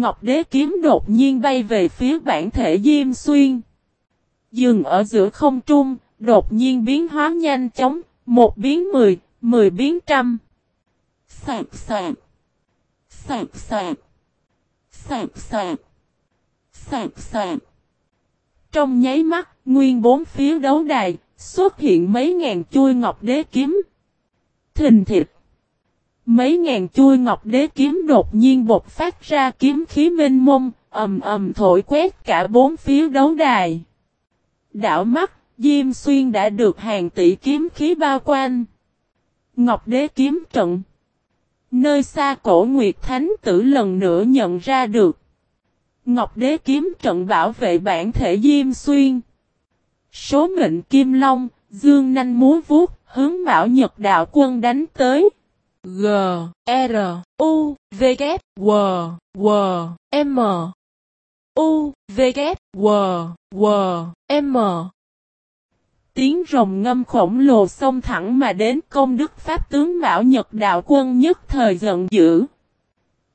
Ngọc Đế kiếm đột nhiên bay về phía bản thể Diêm Xuyên. Dừng ở giữa không trung, đột nhiên biến hóa nhanh chóng, một biến mười, mười biến trăm. Sạc sạc. Sạc sạc. Sạc sạc. Sạc sạc. Trong nháy mắt, nguyên bốn phía đấu đài, xuất hiện mấy ngàn chui ngọc đế kiếm. Thình thịt. Mấy ngàn chui ngọc đế kiếm đột nhiên bột phát ra kiếm khí minh mông, ầm ầm thổi quét cả bốn phía đấu đài. Đảo mắt, Diêm Xuyên đã được hàng tỷ kiếm khí bao quanh. Ngọc đế kiếm trận. Nơi xa cổ Nguyệt Thánh tử lần nữa nhận ra được. Ngọc đế kiếm trận bảo vệ bản thể Diêm Xuyên. Số mệnh Kim Long, Dương Nanh múa vuốt, hướng Mão Nhật Đạo Quân đánh tới. G, R, U, V, K, W, W, M. U, V, K, W, W, M. Tiếng rồng ngâm khổng lồ xông thẳng mà đến công đức Pháp tướng Mão Nhật Đạo Quân nhất thời giận dữ.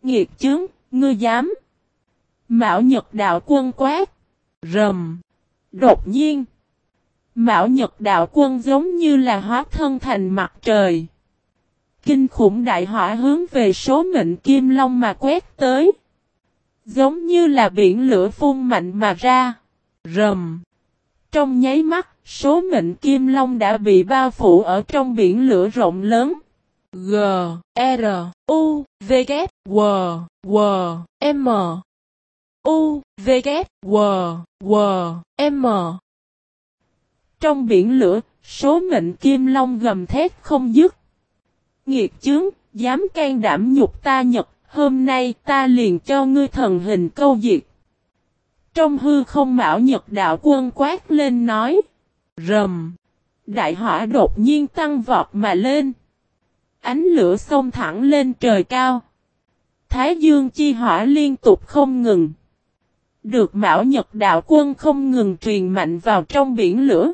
Nghiệt chứng, ngươi dám. Mão Nhật Đạo Quân quát. Rầm. Đột nhiên. Mão Nhật Đạo Quân giống như là hóa thân thành mặt trời. Kinh khủng đại hỏa hướng về số mệnh Kim Long mà quét tới. Giống như là biển lửa phun mạnh mà ra. Rầm. Trong nháy mắt, số mệnh Kim Long đã bị bao phủ ở trong biển lửa rộng lớn. G, R, U, V, K, W, W, M. U, V, K, W, W, M. Trong biển lửa, số mệnh Kim Long gầm thét không dứt. Nghiệt chướng, dám can đảm nhục ta nhật, hôm nay ta liền cho ngươi thần hình câu diệt. Trong hư không mạo nhật đạo quân quát lên nói. Rầm. Đại hỏa đột nhiên tăng vọt mà lên. Ánh lửa xông thẳng lên trời cao. Thái dương chi hỏa liên tục không ngừng. Được mạo nhật đạo quân không ngừng truyền mạnh vào trong biển lửa.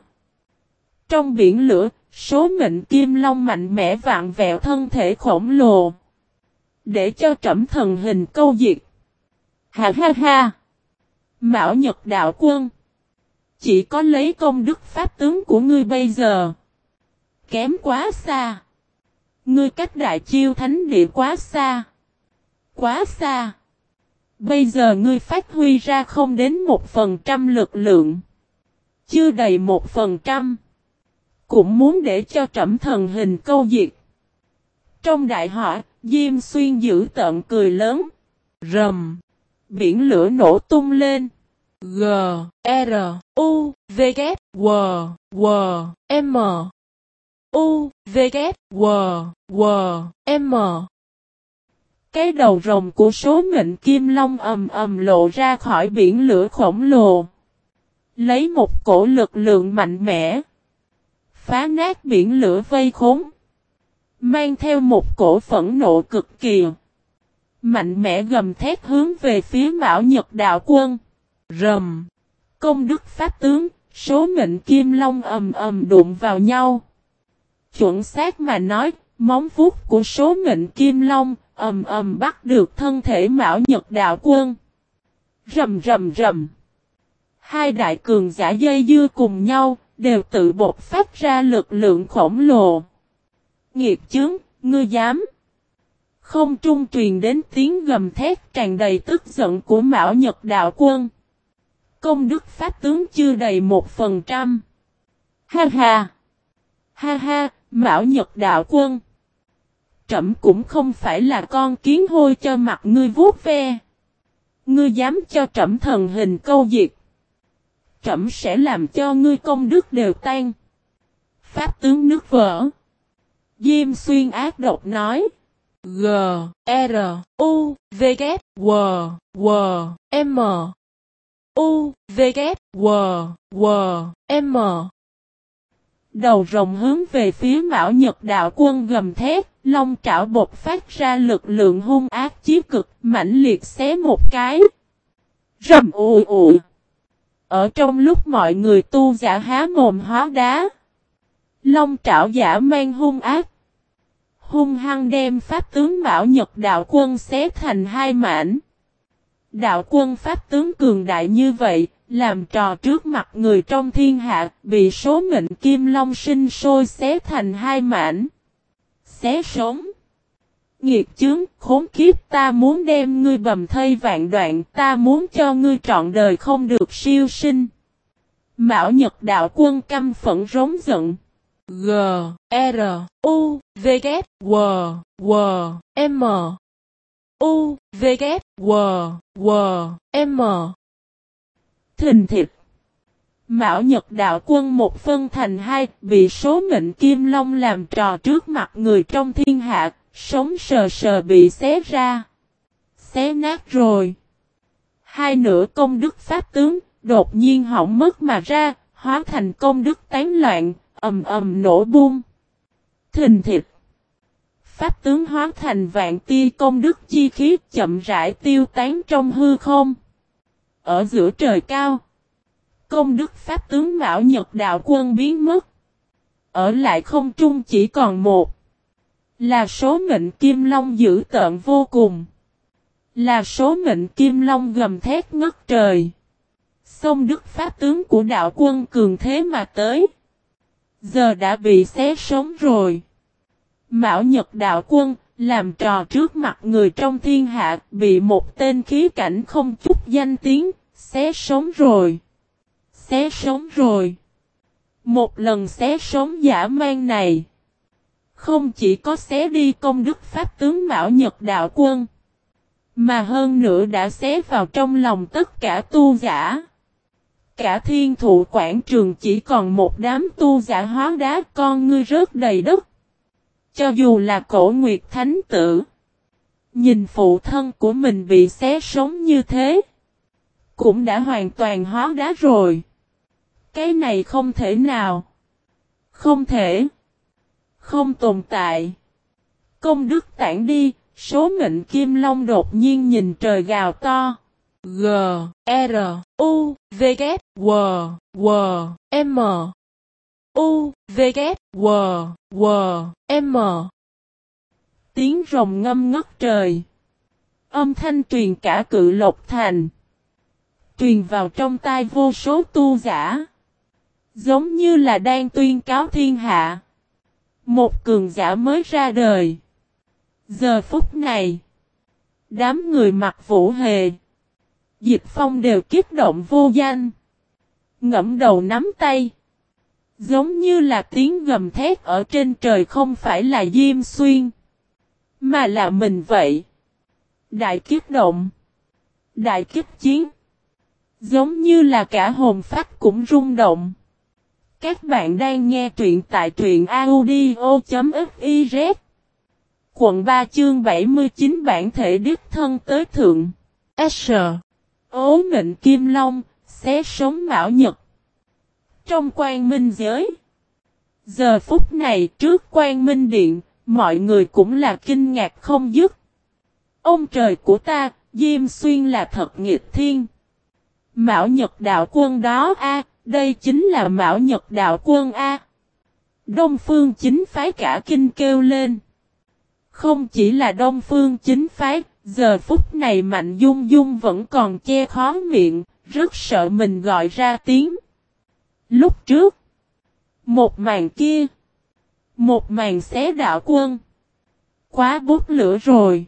Trong biển lửa, số mệnh kim long mạnh mẽ vạn vẹo thân thể khổng lồ. Để cho trẩm thần hình câu diệt. Ha ha ha! Mão Nhật Đạo Quân Chỉ có lấy công đức pháp tướng của ngươi bây giờ. Kém quá xa. Ngươi cách đại chiêu thánh địa quá xa. Quá xa. Bây giờ ngươi phát huy ra không đến một phần trăm lực lượng. Chưa đầy một phần trăm. Cũng muốn để cho trẫm thần hình câu diệt. Trong đại họa, Diêm Xuyên giữ tận cười lớn. Rầm. Biển lửa nổ tung lên. G, R, U, V, K, W, W, M. U, V, K, W, W, M. Cái đầu rồng của số mệnh kim long ầm ầm lộ ra khỏi biển lửa khổng lồ. Lấy một cổ lực lượng mạnh mẽ. Phá nát biển lửa vây khốn. Mang theo một cổ phẫn nộ cực kỳ. Mạnh mẽ gầm thét hướng về phía Mão Nhật Đạo Quân. Rầm. Công đức pháp tướng, số mệnh kim long ầm ầm đụng vào nhau. Chuẩn xác mà nói, móng vuốt của số mệnh kim long ầm ầm bắt được thân thể Mão Nhật Đạo Quân. Rầm rầm rầm. Hai đại cường giả dây dưa cùng nhau, đều tự bột phát ra lực lượng khổng lồ. Nghiệt chướng, ngươi dám. Không trung truyền đến tiếng gầm thét tràn đầy tức giận của Mão Nhật Đạo Quân. Công đức pháp tướng chưa đầy một phần trăm. Ha ha. Ha ha, Mão Nhật Đạo Quân. Trẩm cũng không phải là con kiến hôi cho mặt ngươi vuốt ve. Ngươi dám cho trẩm thần hình câu diệt. Trẩm sẽ làm cho ngươi công đức đều tan. Pháp tướng nước vỡ. Diêm xuyên ác độc nói. G, R, U, V, K, W, W, M. U, V, K, W, W, M. Đầu rồng hướng về phía Mão Nhật Đạo Quân gầm thét, long trảo bột phát ra lực lượng hung ác chí cực, mãnh liệt xé một cái. Rầm ù ù. Ở trong lúc mọi người tu giả há mồm hóa đá. Long trảo giả mang hung ác. Hung hăng đem pháp tướng Mão Nhật Đạo Quân xé thành hai mảnh. Đạo quân pháp tướng cường đại như vậy, làm trò trước mặt người trong thiên hạ, bị số mệnh kim long sinh sôi xé thành hai mảnh. Xé sống. Nghiệt chướng, khốn kiếp ta muốn đem ngươi bầm thây vạn đoạn, ta muốn cho ngươi trọn đời không được siêu sinh. Mạo Nhật đạo quân căm phẫn rống giận. G, R, U, V, K, W, W, M. U, V, K, W, W, M. Thình thịt. Mạo Nhật đạo quân một phân thành hai, bị số mệnh kim long làm trò trước mặt người trong thiên hạ, sống sờ sờ bị xé ra. Xé nát rồi. Hai nửa công đức pháp tướng, đột nhiên hỏng mất mà ra, hóa thành công đức tán loạn, ầm ầm nổ bung. Thình thịt. Pháp tướng hóa thành vạn tia công đức chi khí chậm rãi tiêu tán trong hư không. Ở giữa trời cao. Công đức Pháp tướng Mão Nhật Đạo Quân biến mất. Ở lại không trung chỉ còn một. Là số mệnh Kim Long dữ tợn vô cùng. Là số mệnh Kim Long gầm thét ngất trời. Sông đức Pháp tướng của đạo quân cường thế mà tới. Giờ đã bị xé sống rồi. Mão Nhật đạo quân, làm trò trước mặt người trong thiên hạ, bị một tên khí cảnh không chút danh tiếng, xé sống rồi. Xé sống rồi. Một lần xé sống giả mang này. Không chỉ có xé đi công đức Pháp tướng Mão Nhật đạo quân. Mà hơn nữa đã xé vào trong lòng tất cả tu giả. Cả thiên thụ quảng trường chỉ còn một đám tu giả hóa đá con ngươi rớt đầy đất. Cho dù là cổ nguyệt thánh tử. Nhìn phụ thân của mình bị xé sống như thế. Cũng đã hoàn toàn hóa đá rồi. Cái này không thể nào. Không thể. Không tồn tại. Công đức tản đi, số mệnh kim long đột nhiên nhìn trời gào to. G, R, U, V, K, W, W, M. U, V, K, W, W, M. Tiếng rồng ngâm ngất trời. Âm thanh truyền cả cự lộc thành. Truyền vào trong tai vô số tu giả. Giống như là đang tuyên cáo thiên hạ. Một cường giả mới ra đời. Giờ phút này. Đám người mặc vũ hề. Dịch phong đều kiếp động vô danh. Ngẫm đầu nắm tay. Giống như là tiếng gầm thét ở trên trời không phải là Diêm Xuyên. Mà là mình vậy. Đại kiếp động. Đại kiếp chiến. Giống như là cả hồn phách cũng rung động. Các bạn đang nghe truyện tại truyện audio.fiz Quận 3 chương 79 bản thể đích thân tới thượng. S. Ố mệnh Kim Long, xé sống Mão Nhật. Trong quan minh giới. Giờ phút này trước quan minh điện, mọi người cũng là kinh ngạc không dứt. Ông trời của ta, Diêm Xuyên là thật nghịch thiên. Mão Nhật đạo quân đó a đây chính là Mão Nhật đạo quân A. Đông Phương chính phái cả kinh kêu lên. Không chỉ là Đông Phương chính phái, giờ phút này Mạnh Dung Dung vẫn còn che khó miệng, rất sợ mình gọi ra tiếng. Lúc trước, một màn kia, một màn xé đạo quân. Quá bút lửa rồi.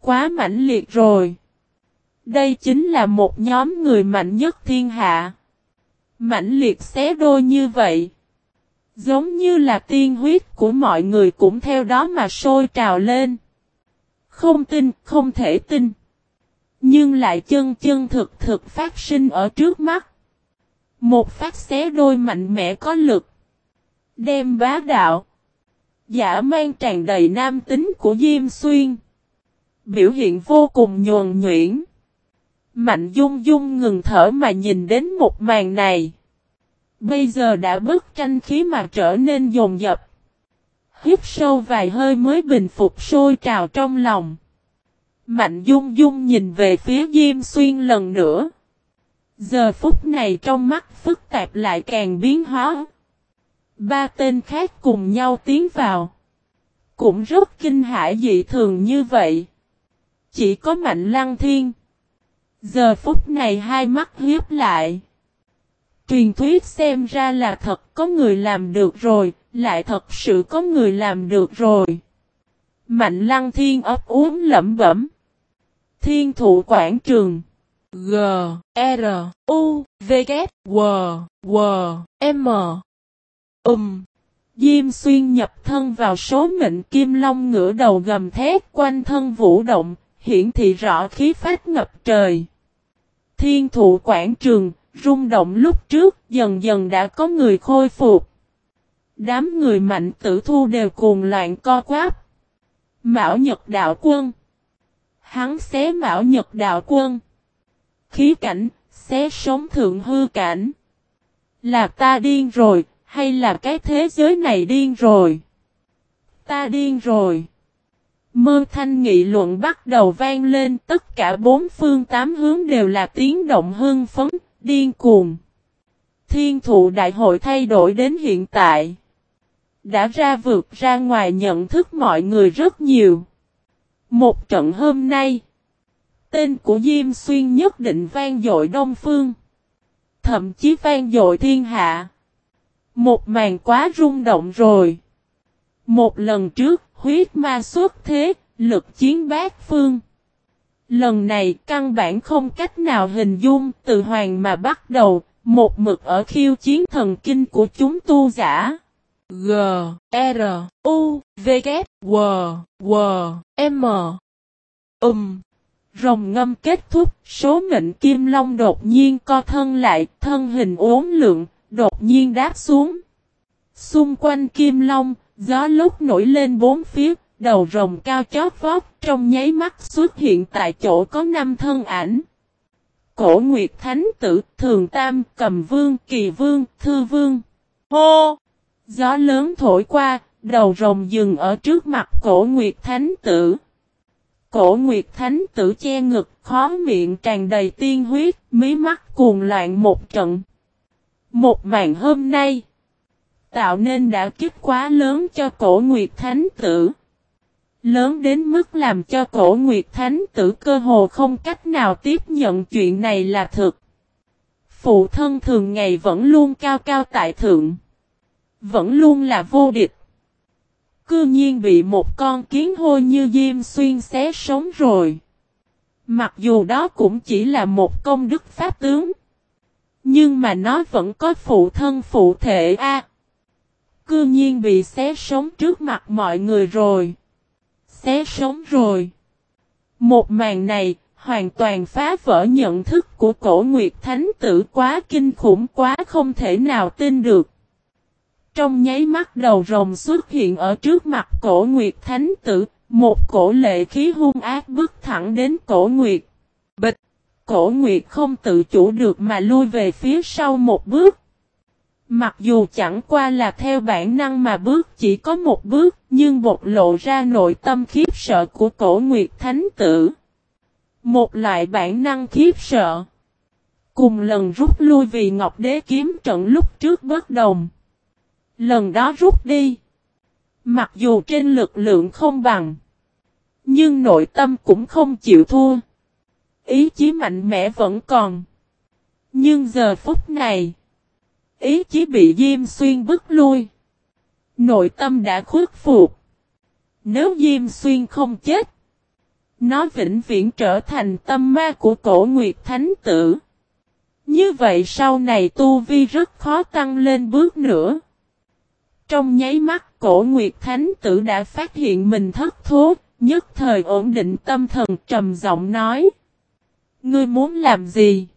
Quá mãnh liệt rồi. Đây chính là một nhóm người mạnh nhất thiên hạ mãnh liệt xé đôi như vậy. Giống như là tiên huyết của mọi người cũng theo đó mà sôi trào lên. Không tin, không thể tin. Nhưng lại chân chân thực thực phát sinh ở trước mắt. Một phát xé đôi mạnh mẽ có lực. Đem bá đạo. Giả mang tràn đầy nam tính của Diêm Xuyên. Biểu hiện vô cùng nhuần nhuyễn. Mạnh dung dung ngừng thở mà nhìn đến một màn này. Bây giờ đã bức tranh khí mà trở nên dồn dập. Hít sâu vài hơi mới bình phục sôi trào trong lòng. Mạnh dung dung nhìn về phía Diêm Xuyên lần nữa. Giờ phút này trong mắt phức tạp lại càng biến hóa. Ba tên khác cùng nhau tiến vào. Cũng rất kinh hãi dị thường như vậy. Chỉ có Mạnh Lăng Thiên. Giờ phút này hai mắt hiếp lại. Truyền thuyết xem ra là thật có người làm được rồi, lại thật sự có người làm được rồi. Mạnh lăng thiên ấp uống lẩm bẩm. Thiên thụ quảng trường. G, R, U, V, K, W, W, M. Um. Diêm xuyên nhập thân vào số mệnh kim long ngửa đầu gầm thét quanh thân vũ động, hiển thị rõ khí phách ngập trời. Thiên thụ quảng trường, rung động lúc trước, dần dần đã có người khôi phục. Đám người mạnh tử thu đều cuồng loạn co quáp. Mão Nhật Đạo Quân Hắn xé Mão Nhật Đạo Quân Khí cảnh, xé sống thượng hư cảnh. Là ta điên rồi, hay là cái thế giới này điên rồi? Ta điên rồi. Mơ thanh nghị luận bắt đầu vang lên tất cả bốn phương tám hướng đều là tiếng động hưng phấn, điên cuồng. Thiên thụ đại hội thay đổi đến hiện tại. Đã ra vượt ra ngoài nhận thức mọi người rất nhiều. Một trận hôm nay. Tên của Diêm Xuyên nhất định vang dội Đông Phương. Thậm chí vang dội thiên hạ. Một màn quá rung động rồi. Một lần trước, huyết ma xuất thế, lực chiến bát phương. Lần này căn bản không cách nào hình dung từ hoàng mà bắt đầu, một mực ở khiêu chiến thần kinh của chúng tu giả. G, R, U, V, K, W, W, M. Um. Rồng ngâm kết thúc, số mệnh kim long đột nhiên co thân lại, thân hình uốn lượng, đột nhiên đáp xuống. Xung quanh kim long, gió lúc nổi lên bốn phía, đầu rồng cao chót vót, trong nháy mắt xuất hiện tại chỗ có năm thân ảnh. Cổ Nguyệt Thánh Tử, Thường Tam, Cầm Vương, Kỳ Vương, Thư Vương. Hô! Gió lớn thổi qua, đầu rồng dừng ở trước mặt cổ Nguyệt Thánh Tử. Cổ Nguyệt Thánh Tử che ngực, khó miệng tràn đầy tiên huyết, mí mắt cuồng loạn một trận. Một màn hôm nay, tạo nên đã kích quá lớn cho cổ Nguyệt Thánh Tử. Lớn đến mức làm cho cổ Nguyệt Thánh Tử cơ hồ không cách nào tiếp nhận chuyện này là thực. Phụ thân thường ngày vẫn luôn cao cao tại thượng. Vẫn luôn là vô địch. Cư nhiên bị một con kiến hôi như Diêm Xuyên xé sống rồi. Mặc dù đó cũng chỉ là một công đức pháp tướng. Nhưng mà nó vẫn có phụ thân phụ thể a cư nhiên bị xé sống trước mặt mọi người rồi. Xé sống rồi. Một màn này, hoàn toàn phá vỡ nhận thức của cổ Nguyệt Thánh tử quá kinh khủng quá không thể nào tin được. Trong nháy mắt đầu rồng xuất hiện ở trước mặt cổ Nguyệt Thánh tử, một cổ lệ khí hung ác bước thẳng đến cổ Nguyệt. Bịch! Cổ Nguyệt không tự chủ được mà lui về phía sau một bước. Mặc dù chẳng qua là theo bản năng mà bước chỉ có một bước, nhưng bộc lộ ra nội tâm khiếp sợ của cổ Nguyệt Thánh tử. Một loại bản năng khiếp sợ. Cùng lần rút lui vì Ngọc Đế kiếm trận lúc trước bất đồng. Lần đó rút đi. Mặc dù trên lực lượng không bằng. Nhưng nội tâm cũng không chịu thua. Ý chí mạnh mẽ vẫn còn. Nhưng giờ phút này. Ý chí bị Diêm Xuyên bức lui. Nội tâm đã khuất phục. Nếu Diêm Xuyên không chết. Nó vĩnh viễn trở thành tâm ma của cổ Nguyệt Thánh Tử. Như vậy sau này Tu Vi rất khó tăng lên bước nữa. Trong nháy mắt cổ Nguyệt Thánh Tử đã phát hiện mình thất thố, nhất thời ổn định tâm thần trầm giọng nói. Ngươi muốn làm gì?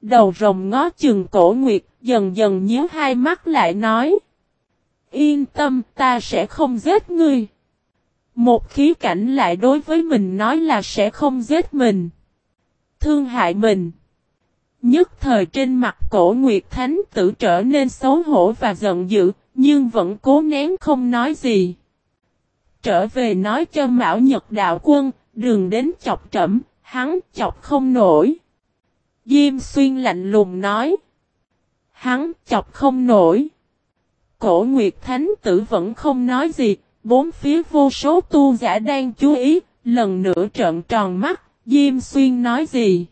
Đầu rồng ngó chừng cổ Nguyệt, dần dần nhíu hai mắt lại nói. Yên tâm, ta sẽ không giết ngươi. Một khí cảnh lại đối với mình nói là sẽ không giết mình. Thương hại mình. Nhất thời trên mặt cổ Nguyệt Thánh tử trở nên xấu hổ và giận dữ, nhưng vẫn cố nén không nói gì. Trở về nói cho Mão Nhật Đạo Quân, đường đến chọc trẫm hắn chọc không nổi. Diêm Xuyên lạnh lùng nói. Hắn chọc không nổi. Cổ Nguyệt Thánh Tử vẫn không nói gì, bốn phía vô số tu giả đang chú ý, lần nữa trợn tròn mắt, Diêm Xuyên nói gì?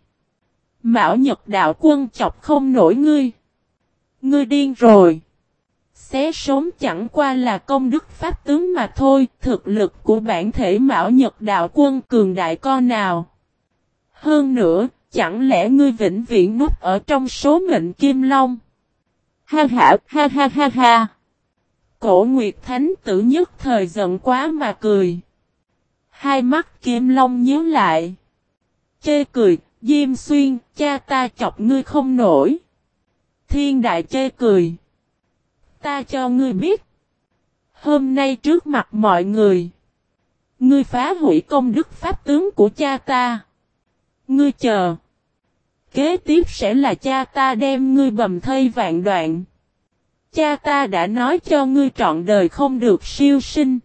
Mão Nhật đạo quân chọc không nổi ngươi. Ngươi điên rồi. Xé sống chẳng qua là công đức pháp tướng mà thôi, thực lực của bản thể Mão Nhật đạo quân cường đại con nào. Hơn nữa, chẳng lẽ ngươi vĩnh viễn núp ở trong số mệnh Kim Long? Ha ha ha ha ha ha. Cổ Nguyệt Thánh tử nhất thời giận quá mà cười. Hai mắt Kim Long nhíu lại. Chê cười, Diêm Xuyên, cha ta chọc ngươi không nổi. Thiên đại chê cười. Ta cho ngươi biết. Hôm nay trước mặt mọi người. Ngươi phá hủy công đức pháp tướng của cha ta. Ngươi chờ. Kế tiếp sẽ là cha ta đem ngươi bầm thây vạn đoạn. Cha ta đã nói cho ngươi trọn đời không được siêu sinh.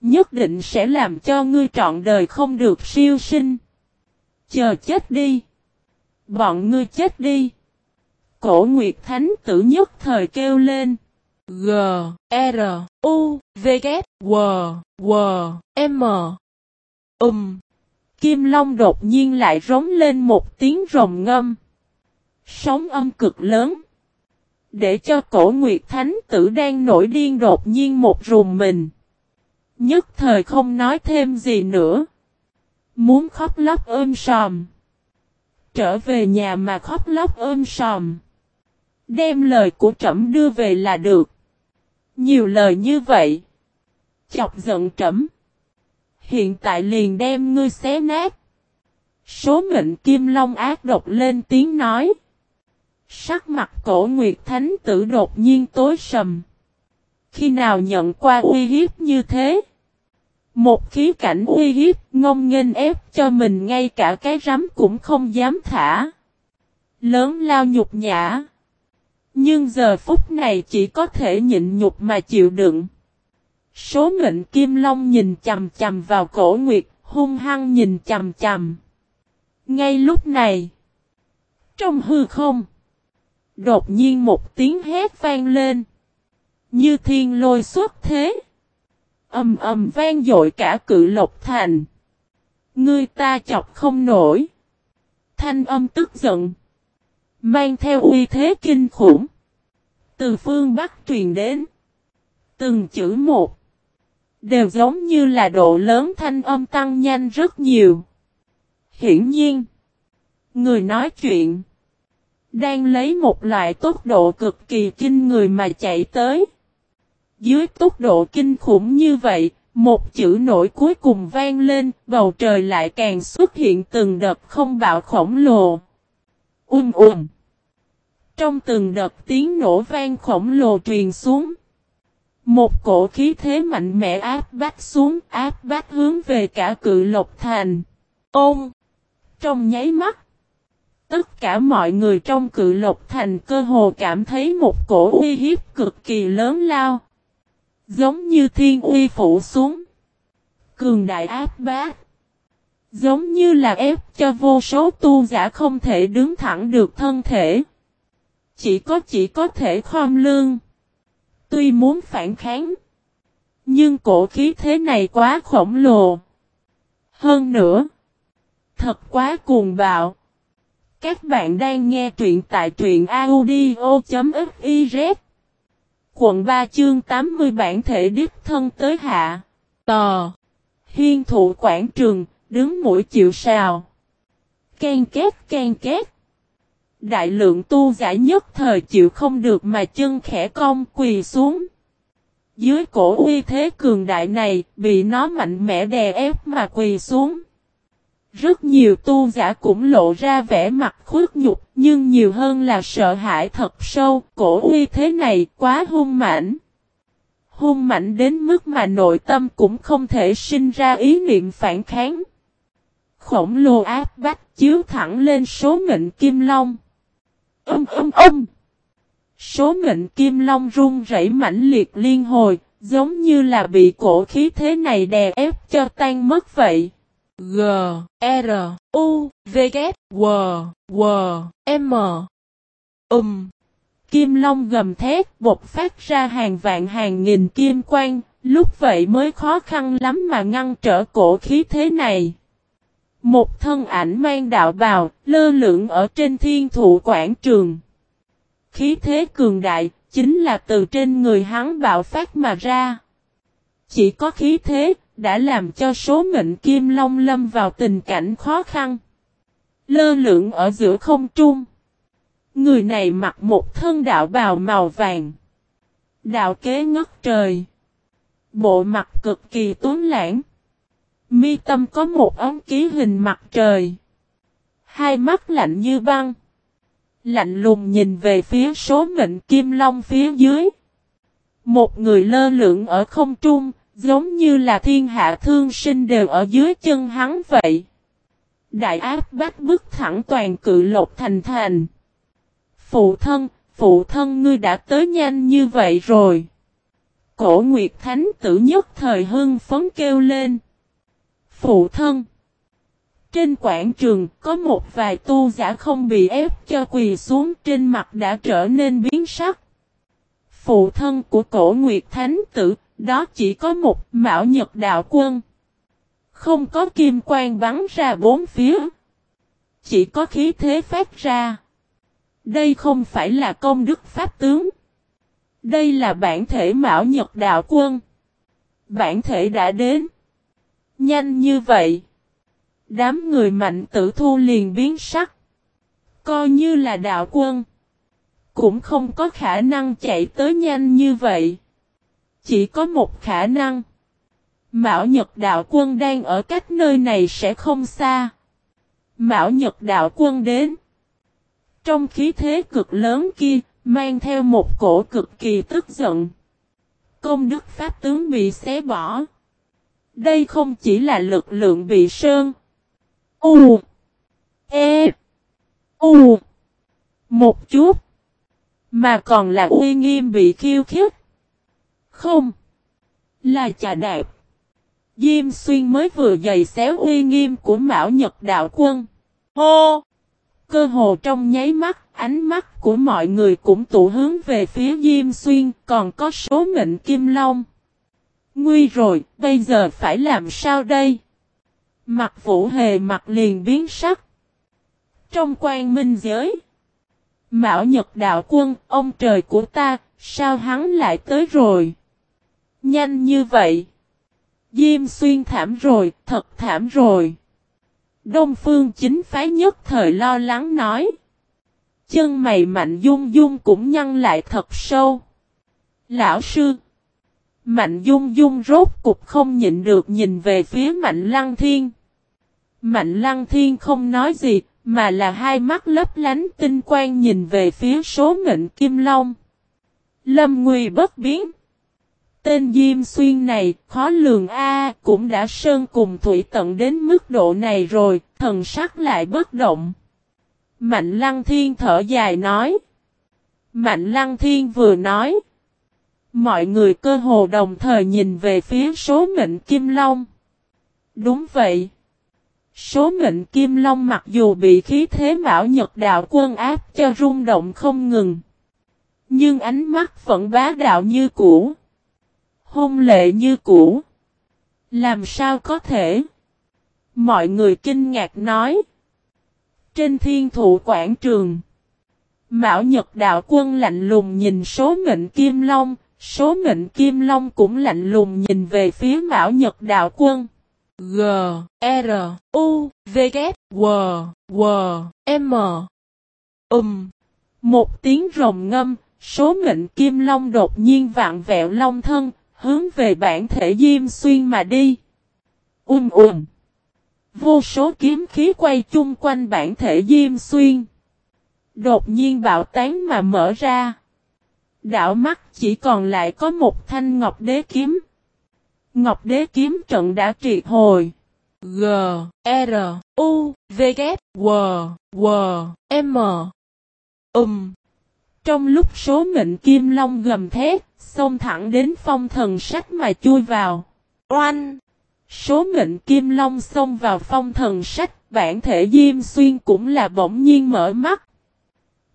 Nhất định sẽ làm cho ngươi trọn đời không được siêu sinh. Chờ chết đi. Bọn ngươi chết đi. Cổ Nguyệt Thánh tử nhất thời kêu lên. G, R, U, V, K, W, W, M. Um. Kim Long đột nhiên lại rống lên một tiếng rồng ngâm. Sóng âm cực lớn. Để cho cổ Nguyệt Thánh tử đang nổi điên đột nhiên một rùm mình. Nhất thời không nói thêm gì nữa. Muốn khóc lóc ôm sòm. Trở về nhà mà khóc lóc ôm sòm. Đem lời của trẫm đưa về là được. Nhiều lời như vậy. Chọc giận trẫm. Hiện tại liền đem ngươi xé nát. Số mệnh kim long ác độc lên tiếng nói. Sắc mặt cổ Nguyệt Thánh tử đột nhiên tối sầm. Khi nào nhận qua uy hiếp như thế? Một khí cảnh uy hiếp ngông nghênh ép cho mình ngay cả cái rắm cũng không dám thả. Lớn lao nhục nhã. Nhưng giờ phút này chỉ có thể nhịn nhục mà chịu đựng. Số mệnh kim long nhìn chầm chầm vào cổ nguyệt, hung hăng nhìn chầm chầm. Ngay lúc này, trong hư không, đột nhiên một tiếng hét vang lên. Như thiên lôi xuất thế. Âm âm vang dội cả cự lộc thành. Ngươi ta chọc không nổi. Thanh âm tức giận. Mang theo uy thế kinh khủng. Từ phương Bắc truyền đến. Từng chữ một. Đều giống như là độ lớn thanh âm tăng nhanh rất nhiều. Hiển nhiên. Người nói chuyện. Đang lấy một loại tốc độ cực kỳ kinh người mà chạy tới. Dưới tốc độ kinh khủng như vậy, một chữ nổi cuối cùng vang lên, bầu trời lại càng xuất hiện từng đợt không bạo khổng lồ. Um um. Trong từng đợt tiếng nổ vang khổng lồ truyền xuống. Một cổ khí thế mạnh mẽ áp bách xuống, áp bách hướng về cả cự lộc thành. Ôm! Trong nháy mắt, tất cả mọi người trong cự lộc thành cơ hồ cảm thấy một cổ uy hiếp cực kỳ lớn lao. Giống như thiên uy phủ xuống. Cường đại áp bát. Giống như là ép cho vô số tu giả không thể đứng thẳng được thân thể. Chỉ có chỉ có thể khom lương. Tuy muốn phản kháng. Nhưng cổ khí thế này quá khổng lồ. Hơn nữa. Thật quá cuồng bạo. Các bạn đang nghe truyện tại truyện audio.fiz Quận 3 chương 80 bản thể đích thân tới hạ. Tò. Hiên thụ quảng trường, đứng mũi chịu sào. Ken két ken két. Đại lượng tu giả nhất thời chịu không được mà chân khẽ cong quỳ xuống. Dưới cổ uy thế cường đại này, bị nó mạnh mẽ đè ép mà quỳ xuống. Rất nhiều tu giả cũng lộ ra vẻ mặt khuất nhục, nhưng nhiều hơn là sợ hãi thật sâu, cổ uy thế này quá hung mãnh. Hung mãnh đến mức mà nội tâm cũng không thể sinh ra ý niệm phản kháng. Khổng lồ áp bách chiếu thẳng lên số mệnh kim long. Âm âm âm. Số mệnh kim long run rẩy mãnh liệt liên hồi, giống như là bị cổ khí thế này đè ép cho tan mất vậy. G, R, U, V, K, W, W, M. Um. Kim Long gầm thét bột phát ra hàng vạn hàng nghìn kim quang, lúc vậy mới khó khăn lắm mà ngăn trở cổ khí thế này. Một thân ảnh mang đạo bào, lơ lửng ở trên thiên thụ quảng trường. Khí thế cường đại, chính là từ trên người hắn bạo phát mà ra. Chỉ có khí thế, đã làm cho số mệnh kim long lâm vào tình cảnh khó khăn. Lơ lửng ở giữa không trung. Người này mặc một thân đạo bào màu vàng. Đạo kế ngất trời. Bộ mặt cực kỳ tuấn lãng. Mi tâm có một ống ký hình mặt trời. Hai mắt lạnh như băng. Lạnh lùng nhìn về phía số mệnh kim long phía dưới. Một người lơ lửng ở không trung, giống như là thiên hạ thương sinh đều ở dưới chân hắn vậy. Đại áp bách bước thẳng toàn cự lộc thành thành. Phụ thân, phụ thân ngươi đã tới nhanh như vậy rồi. Cổ Nguyệt Thánh tử nhất thời hưng phấn kêu lên. Phụ thân. Trên quảng trường có một vài tu giả không bị ép cho quỳ xuống trên mặt đã trở nên biến sắc. Phụ thân của cổ Nguyệt Thánh tử, đó chỉ có một mạo nhật đạo quân. Không có kim quang bắn ra bốn phía. Chỉ có khí thế phát ra. Đây không phải là công đức pháp tướng. Đây là bản thể mạo nhật đạo quân. Bản thể đã đến. Nhanh như vậy. Đám người mạnh tử thu liền biến sắc. Coi như là đạo quân. Cũng không có khả năng chạy tới nhanh như vậy. Chỉ có một khả năng. Mạo Nhật Đạo Quân đang ở cách nơi này sẽ không xa. Mạo Nhật Đạo Quân đến. Trong khí thế cực lớn kia, mang theo một cổ cực kỳ tức giận. Công đức Pháp tướng bị xé bỏ. Đây không chỉ là lực lượng bị sơn. U. E. U. Một chút. Mà còn là uy nghiêm bị khiêu khích. Không. Là trà đạp. Diêm xuyên mới vừa giày xéo uy nghiêm của Mão Nhật Đạo Quân. Hô! Cơ hồ trong nháy mắt, ánh mắt của mọi người cũng tụ hướng về phía Diêm Xuyên, còn có số mệnh Kim Long. Nguy rồi, bây giờ phải làm sao đây? Mặt vũ hề mặt liền biến sắc. Trong quan minh giới, Mão Nhật Đạo Quân, ông trời của ta, sao hắn lại tới rồi? Nhanh như vậy. Diêm xuyên thảm rồi, thật thảm rồi. Đông phương chính phái nhất thời lo lắng nói. Chân mày mạnh dung dung cũng nhăn lại thật sâu. Lão sư. Mạnh dung dung rốt cục không nhịn được nhìn về phía mạnh lăng thiên. Mạnh lăng thiên không nói gì, mà là hai mắt lấp lánh tinh quang nhìn về phía số mệnh kim long. Lâm nguy bất biến. Tên Diêm Xuyên này, khó lường A, cũng đã sơn cùng thủy tận đến mức độ này rồi, thần sắc lại bất động. Mạnh Lăng Thiên thở dài nói. Mạnh Lăng Thiên vừa nói. Mọi người cơ hồ đồng thời nhìn về phía số mệnh Kim Long. Đúng vậy. Số mệnh Kim Long mặc dù bị khí thế mạo nhật đạo quân áp cho rung động không ngừng. Nhưng ánh mắt vẫn bá đạo như cũ. hung lệ như cũ. Làm sao có thể? Mọi người kinh ngạc nói. Trên thiên thụ quảng trường. Mạo Nhật Đạo Quân lạnh lùng nhìn số mệnh Kim Long, số mệnh Kim Long cũng lạnh lùng nhìn về phía Mạo Nhật Đạo Quân. G, R, U, V, K, W, W, M. Um. Một tiếng rồng ngâm, số mệnh Kim Long đột nhiên vạn vẹo long thân, hướng về bản thể Diêm Xuyên mà đi. Um um. Vô số kiếm khí quay chung quanh bản thể Diêm Xuyên. Đột nhiên bạo tán mà mở ra. Đảo mắt chỉ còn lại có một thanh ngọc đế kiếm. Ngọc đế kiếm trận đã triệt hồi. G, R, U, V, K, W, W, M. Um. Trong lúc số mệnh kim long gầm thét, xông thẳng đến phong thần sách mà chui vào. Oanh! Số mệnh kim long xông vào phong thần sách, bản thể Diêm Xuyên cũng là bỗng nhiên mở mắt.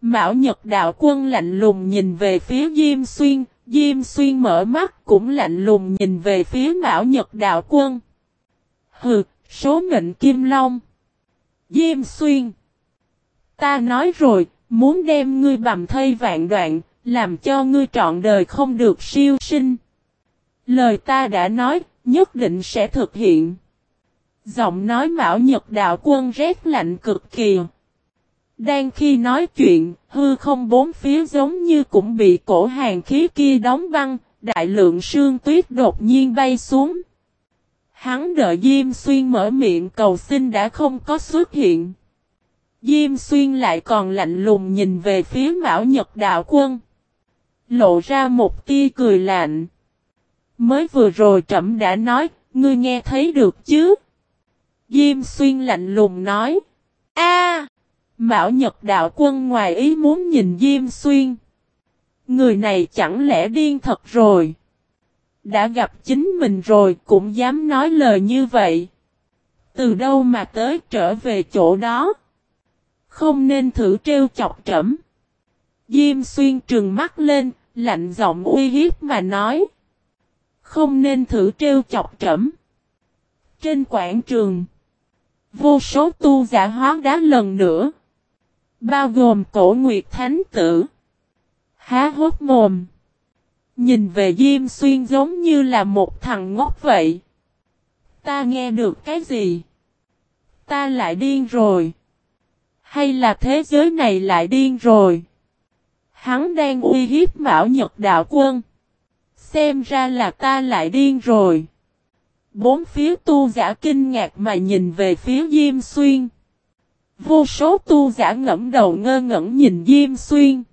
Mão Nhật Đạo Quân lạnh lùng nhìn về phía Diêm Xuyên, Diêm Xuyên mở mắt cũng lạnh lùng nhìn về phía Mão Nhật Đạo Quân. Hừ, số mệnh Kim Long. Diêm xuyên. Ta nói rồi, muốn đem ngươi bầm thây vạn đoạn, làm cho ngươi trọn đời không được siêu sinh. Lời ta đã nói, nhất định sẽ thực hiện. Giọng nói Mão Nhật Đạo Quân rét lạnh cực kỳ. Đang khi nói chuyện, hư không bốn phía giống như cũng bị cổ hàng khí kia đóng băng, đại lượng sương tuyết đột nhiên bay xuống. Hắn đợi Diêm Xuyên mở miệng cầu xin đã không có xuất hiện. Diêm Xuyên lại còn lạnh lùng nhìn về phía Mão Nhật Đạo Quân. Lộ ra một tia cười lạnh. Mới vừa rồi trẫm đã nói, ngươi nghe thấy được chứ? Diêm Xuyên lạnh lùng nói. A, Mão Nhật Đạo Quân ngoài ý muốn nhìn Diêm Xuyên. Người này chẳng lẽ điên thật rồi? Đã gặp chính mình rồi cũng dám nói lời như vậy. Từ đâu mà tới trở về chỗ đó? Không nên thử trêu chọc trẫm. Diêm xuyên trừng mắt lên, lạnh giọng uy hiếp mà nói. Không nên thử trêu chọc trẫm. Trên quảng trường, vô số tu giả hóa đá lần nữa. Bao gồm cổ nguyệt thánh tử. Há hốt mồm. Nhìn về Diêm Xuyên giống như là một thằng ngốc vậy. Ta nghe được cái gì? Ta lại điên rồi. Hay là thế giới này lại điên rồi? Hắn đang uy hiếp Mão Nhật Đạo Quân. Xem ra là ta lại điên rồi. Bốn phía tu giả kinh ngạc mà nhìn về phía Diêm Xuyên. Vô số tu giả ngẫm đầu ngơ ngẩn nhìn Diêm Xuyên.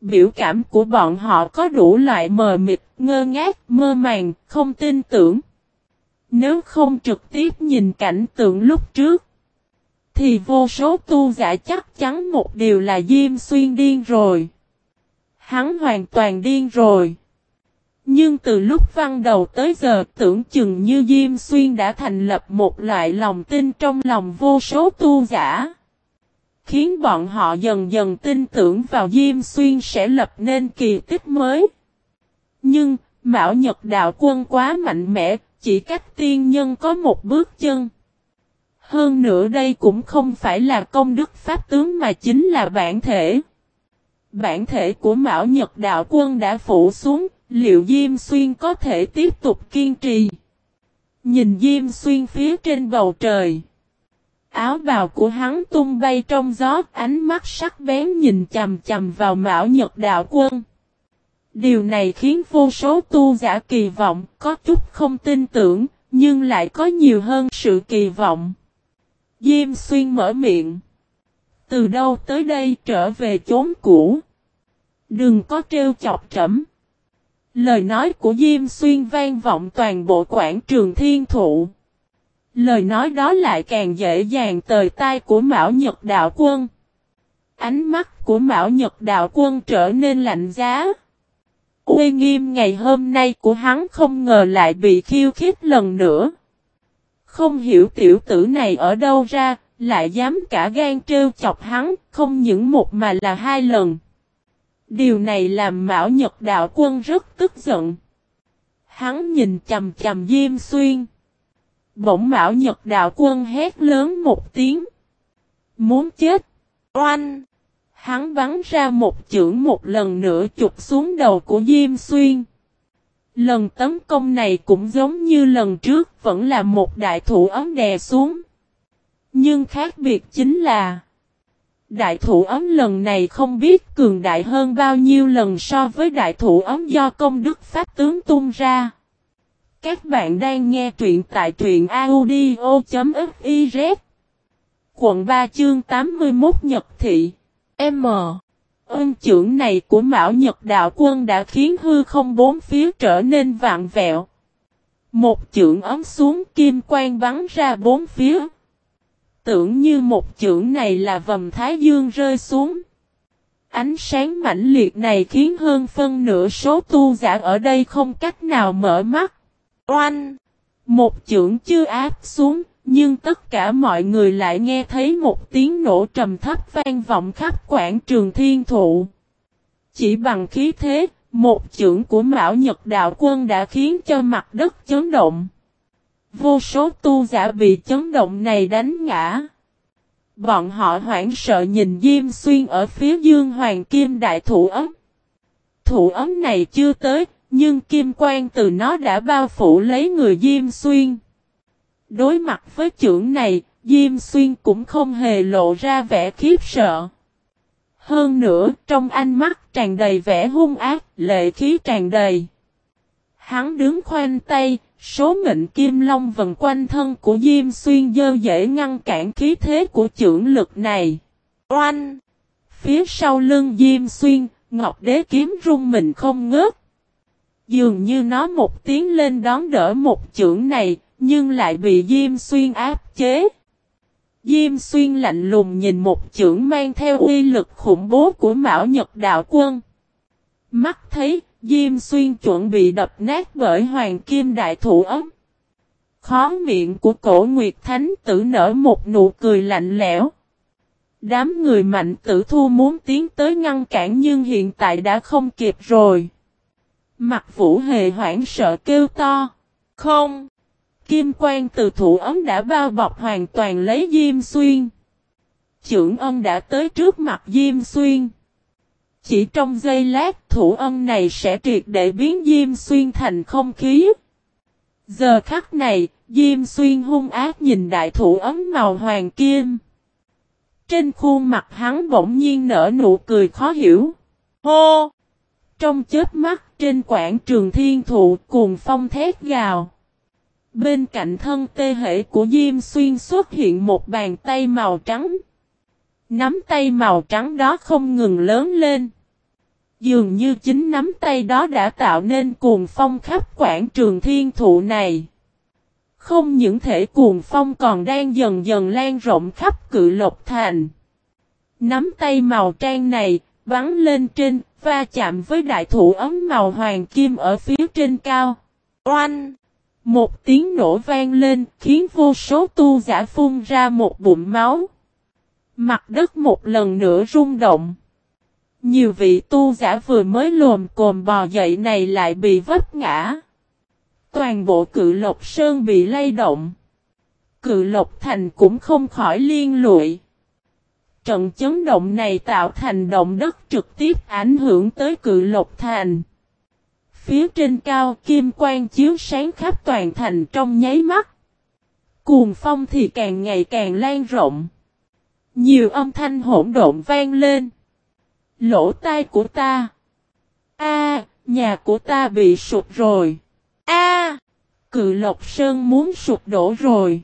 Biểu cảm của bọn họ có đủ loại mờ mịt, ngơ ngác, mơ màng, không tin tưởng. Nếu không trực tiếp nhìn cảnh tượng lúc trước, thì vô số tu giả chắc chắn một điều là Diêm Xuyên điên rồi. Hắn hoàn toàn điên rồi. Nhưng từ lúc văn đầu tới giờ tưởng chừng như Diêm Xuyên đã thành lập một loại lòng tin trong lòng vô số tu giả khiến bọn họ dần dần tin tưởng vào Diêm Xuyên sẽ lập nên kỳ tích mới. Nhưng, Mạo Nhật Đạo Quân quá mạnh mẽ, chỉ cách tiên nhân có một bước chân. Hơn nữa đây cũng không phải là công đức pháp tướng mà chính là bản thể. Bản thể của mão Nhật Đạo Quân đã phủ xuống, liệu Diêm Xuyên có thể tiếp tục kiên trì? Nhìn Diêm Xuyên phía trên bầu trời. Áo bào của hắn tung bay trong gió, ánh mắt sắc bén nhìn chầm chầm vào Mão Nhật Đạo Quân. Điều này khiến vô số tu giả kỳ vọng, có chút không tin tưởng, nhưng lại có nhiều hơn sự kỳ vọng. Diêm xuyên mở miệng. Từ đâu tới đây trở về chốn cũ. Đừng có trêu chọc trẫm. Lời nói của Diêm xuyên vang vọng toàn bộ quảng trường thiên thụ. Lời nói đó lại càng dễ dàng tời tai của Mão Nhật Đạo Quân. Ánh mắt của Mão Nhật Đạo Quân trở nên lạnh giá. Uy nghiêm ngày hôm nay của hắn không ngờ lại bị khiêu khích lần nữa. Không hiểu tiểu tử này ở đâu ra, lại dám cả gan trêu chọc hắn, không những một mà là hai lần. Điều này làm Mão Nhật Đạo Quân rất tức giận. Hắn nhìn chầm chầm Diêm Xuyên. Bỗng Mão Nhật Đạo Quân hét lớn một tiếng. Muốn chết. Oanh. Hắn bắn ra một chưởng một lần nữa chụp xuống đầu của Diêm Xuyên. Lần tấn công này cũng giống như lần trước, vẫn là một đại thủ ấm đè xuống. Nhưng khác biệt chính là Đại thủ ấm lần này không biết cường đại hơn bao nhiêu lần so với đại thủ ấm do công đức Pháp tướng tung ra. Các bạn đang nghe truyện tại truyện audio.fiz Quận 3 chương 81 Nhật Thị M Ơn trưởng này của Mão Nhật Đạo Quân đã khiến hư không bốn phía trở nên vạn vẹo. Một trưởng ấm xuống kim quang bắn ra bốn phía. Tưởng như một chưởng này là vầm thái dương rơi xuống. Ánh sáng mãnh liệt này khiến hơn phân nửa số tu giả ở đây không cách nào mở mắt. Oanh! Một chưởng chưa áp xuống, nhưng tất cả mọi người lại nghe thấy một tiếng nổ trầm thấp vang vọng khắp quảng trường thiên thụ. Chỉ bằng khí thế, một chưởng của Mão Nhật Đạo Quân đã khiến cho mặt đất chấn động. Vô số tu giả bị chấn động này đánh ngã. Bọn họ hoảng sợ nhìn Diêm Xuyên ở phía dương hoàng kim đại thủ ấm. Thủ ấm này chưa tới, nhưng kim quang từ nó đã bao phủ lấy người Diêm Xuyên. Đối mặt với trưởng này, Diêm Xuyên cũng không hề lộ ra vẻ khiếp sợ. Hơn nữa, trong ánh mắt tràn đầy vẻ hung ác, lệ khí tràn đầy. Hắn đứng khoanh tay, số mệnh kim long vần quanh thân của Diêm Xuyên dơ dễ ngăn cản khí thế của trưởng lực này. Oanh! Phía sau lưng Diêm Xuyên, Ngọc Đế kiếm rung mình không ngớt. Dường như nó một tiếng lên đón đỡ một trưởng này, nhưng lại bị Diêm Xuyên áp chế. Diêm Xuyên lạnh lùng nhìn một trưởng mang theo uy lực khủng bố của Mão Nhật Đạo Quân. Mắt thấy, Diêm Xuyên chuẩn bị đập nát bởi Hoàng Kim Đại Thủ ấm. Khó miệng của cổ Nguyệt Thánh tử nở một nụ cười lạnh lẽo. Đám người mạnh tử thu muốn tiến tới ngăn cản nhưng hiện tại đã không kịp rồi. Mặt vũ hề hoảng sợ kêu to. Không! Kim quang từ thủ ấm đã bao bọc hoàn toàn lấy Diêm Xuyên. Trưởng ân đã tới trước mặt Diêm Xuyên. Chỉ trong giây lát thủ ân này sẽ triệt để biến Diêm Xuyên thành không khí. Giờ khắc này, Diêm Xuyên hung ác nhìn đại thủ ấm màu hoàng kim. Trên khuôn mặt hắn bỗng nhiên nở nụ cười khó hiểu. Hô! Trong chết mắt trên quảng trường thiên thụ cuồng phong thét gào. Bên cạnh thân tê hệ của Diêm Xuyên xuất hiện một bàn tay màu trắng. Nắm tay màu trắng đó không ngừng lớn lên. Dường như chính nắm tay đó đã tạo nên cuồng phong khắp quảng trường thiên thụ này. Không những thể cuồng phong còn đang dần dần lan rộng khắp cự lộc thành. Nắm tay màu trang này, bắn lên trên, va chạm với đại thủ ấm màu hoàng kim ở phía trên cao. Oanh! Một tiếng nổ vang lên, khiến vô số tu giả phun ra một bụng máu. Mặt đất một lần nữa rung động. Nhiều vị tu giả vừa mới lồm cồm bò dậy này lại bị vấp ngã. Toàn bộ cự lộc sơn bị lay động. Cự lộc thành cũng không khỏi liên lụi. Trận chấn động này tạo thành động đất trực tiếp ảnh hưởng tới cự lộc thành. Phía trên cao kim quang chiếu sáng khắp toàn thành trong nháy mắt. Cuồng phong thì càng ngày càng lan rộng. Nhiều âm thanh hỗn độn vang lên. Lỗ tai của ta. A, nhà của ta bị sụp rồi. A, cự lộc sơn muốn sụp đổ rồi.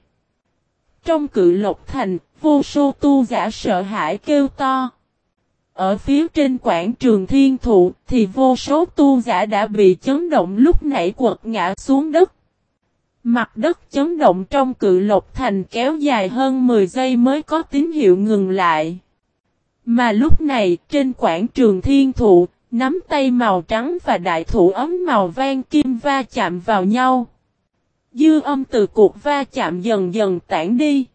Trong cự lộc thành, vô số tu giả sợ hãi kêu to. Ở phía trên quảng trường thiên thụ thì vô số tu giả đã bị chấn động lúc nãy quật ngã xuống đất. Mặt đất chấn động trong cự lộc thành kéo dài hơn 10 giây mới có tín hiệu ngừng lại. Mà lúc này trên quảng trường thiên thụ, nắm tay màu trắng và đại thủ ấm màu vang kim va chạm vào nhau. Dư âm từ cuộc va chạm dần dần tản đi.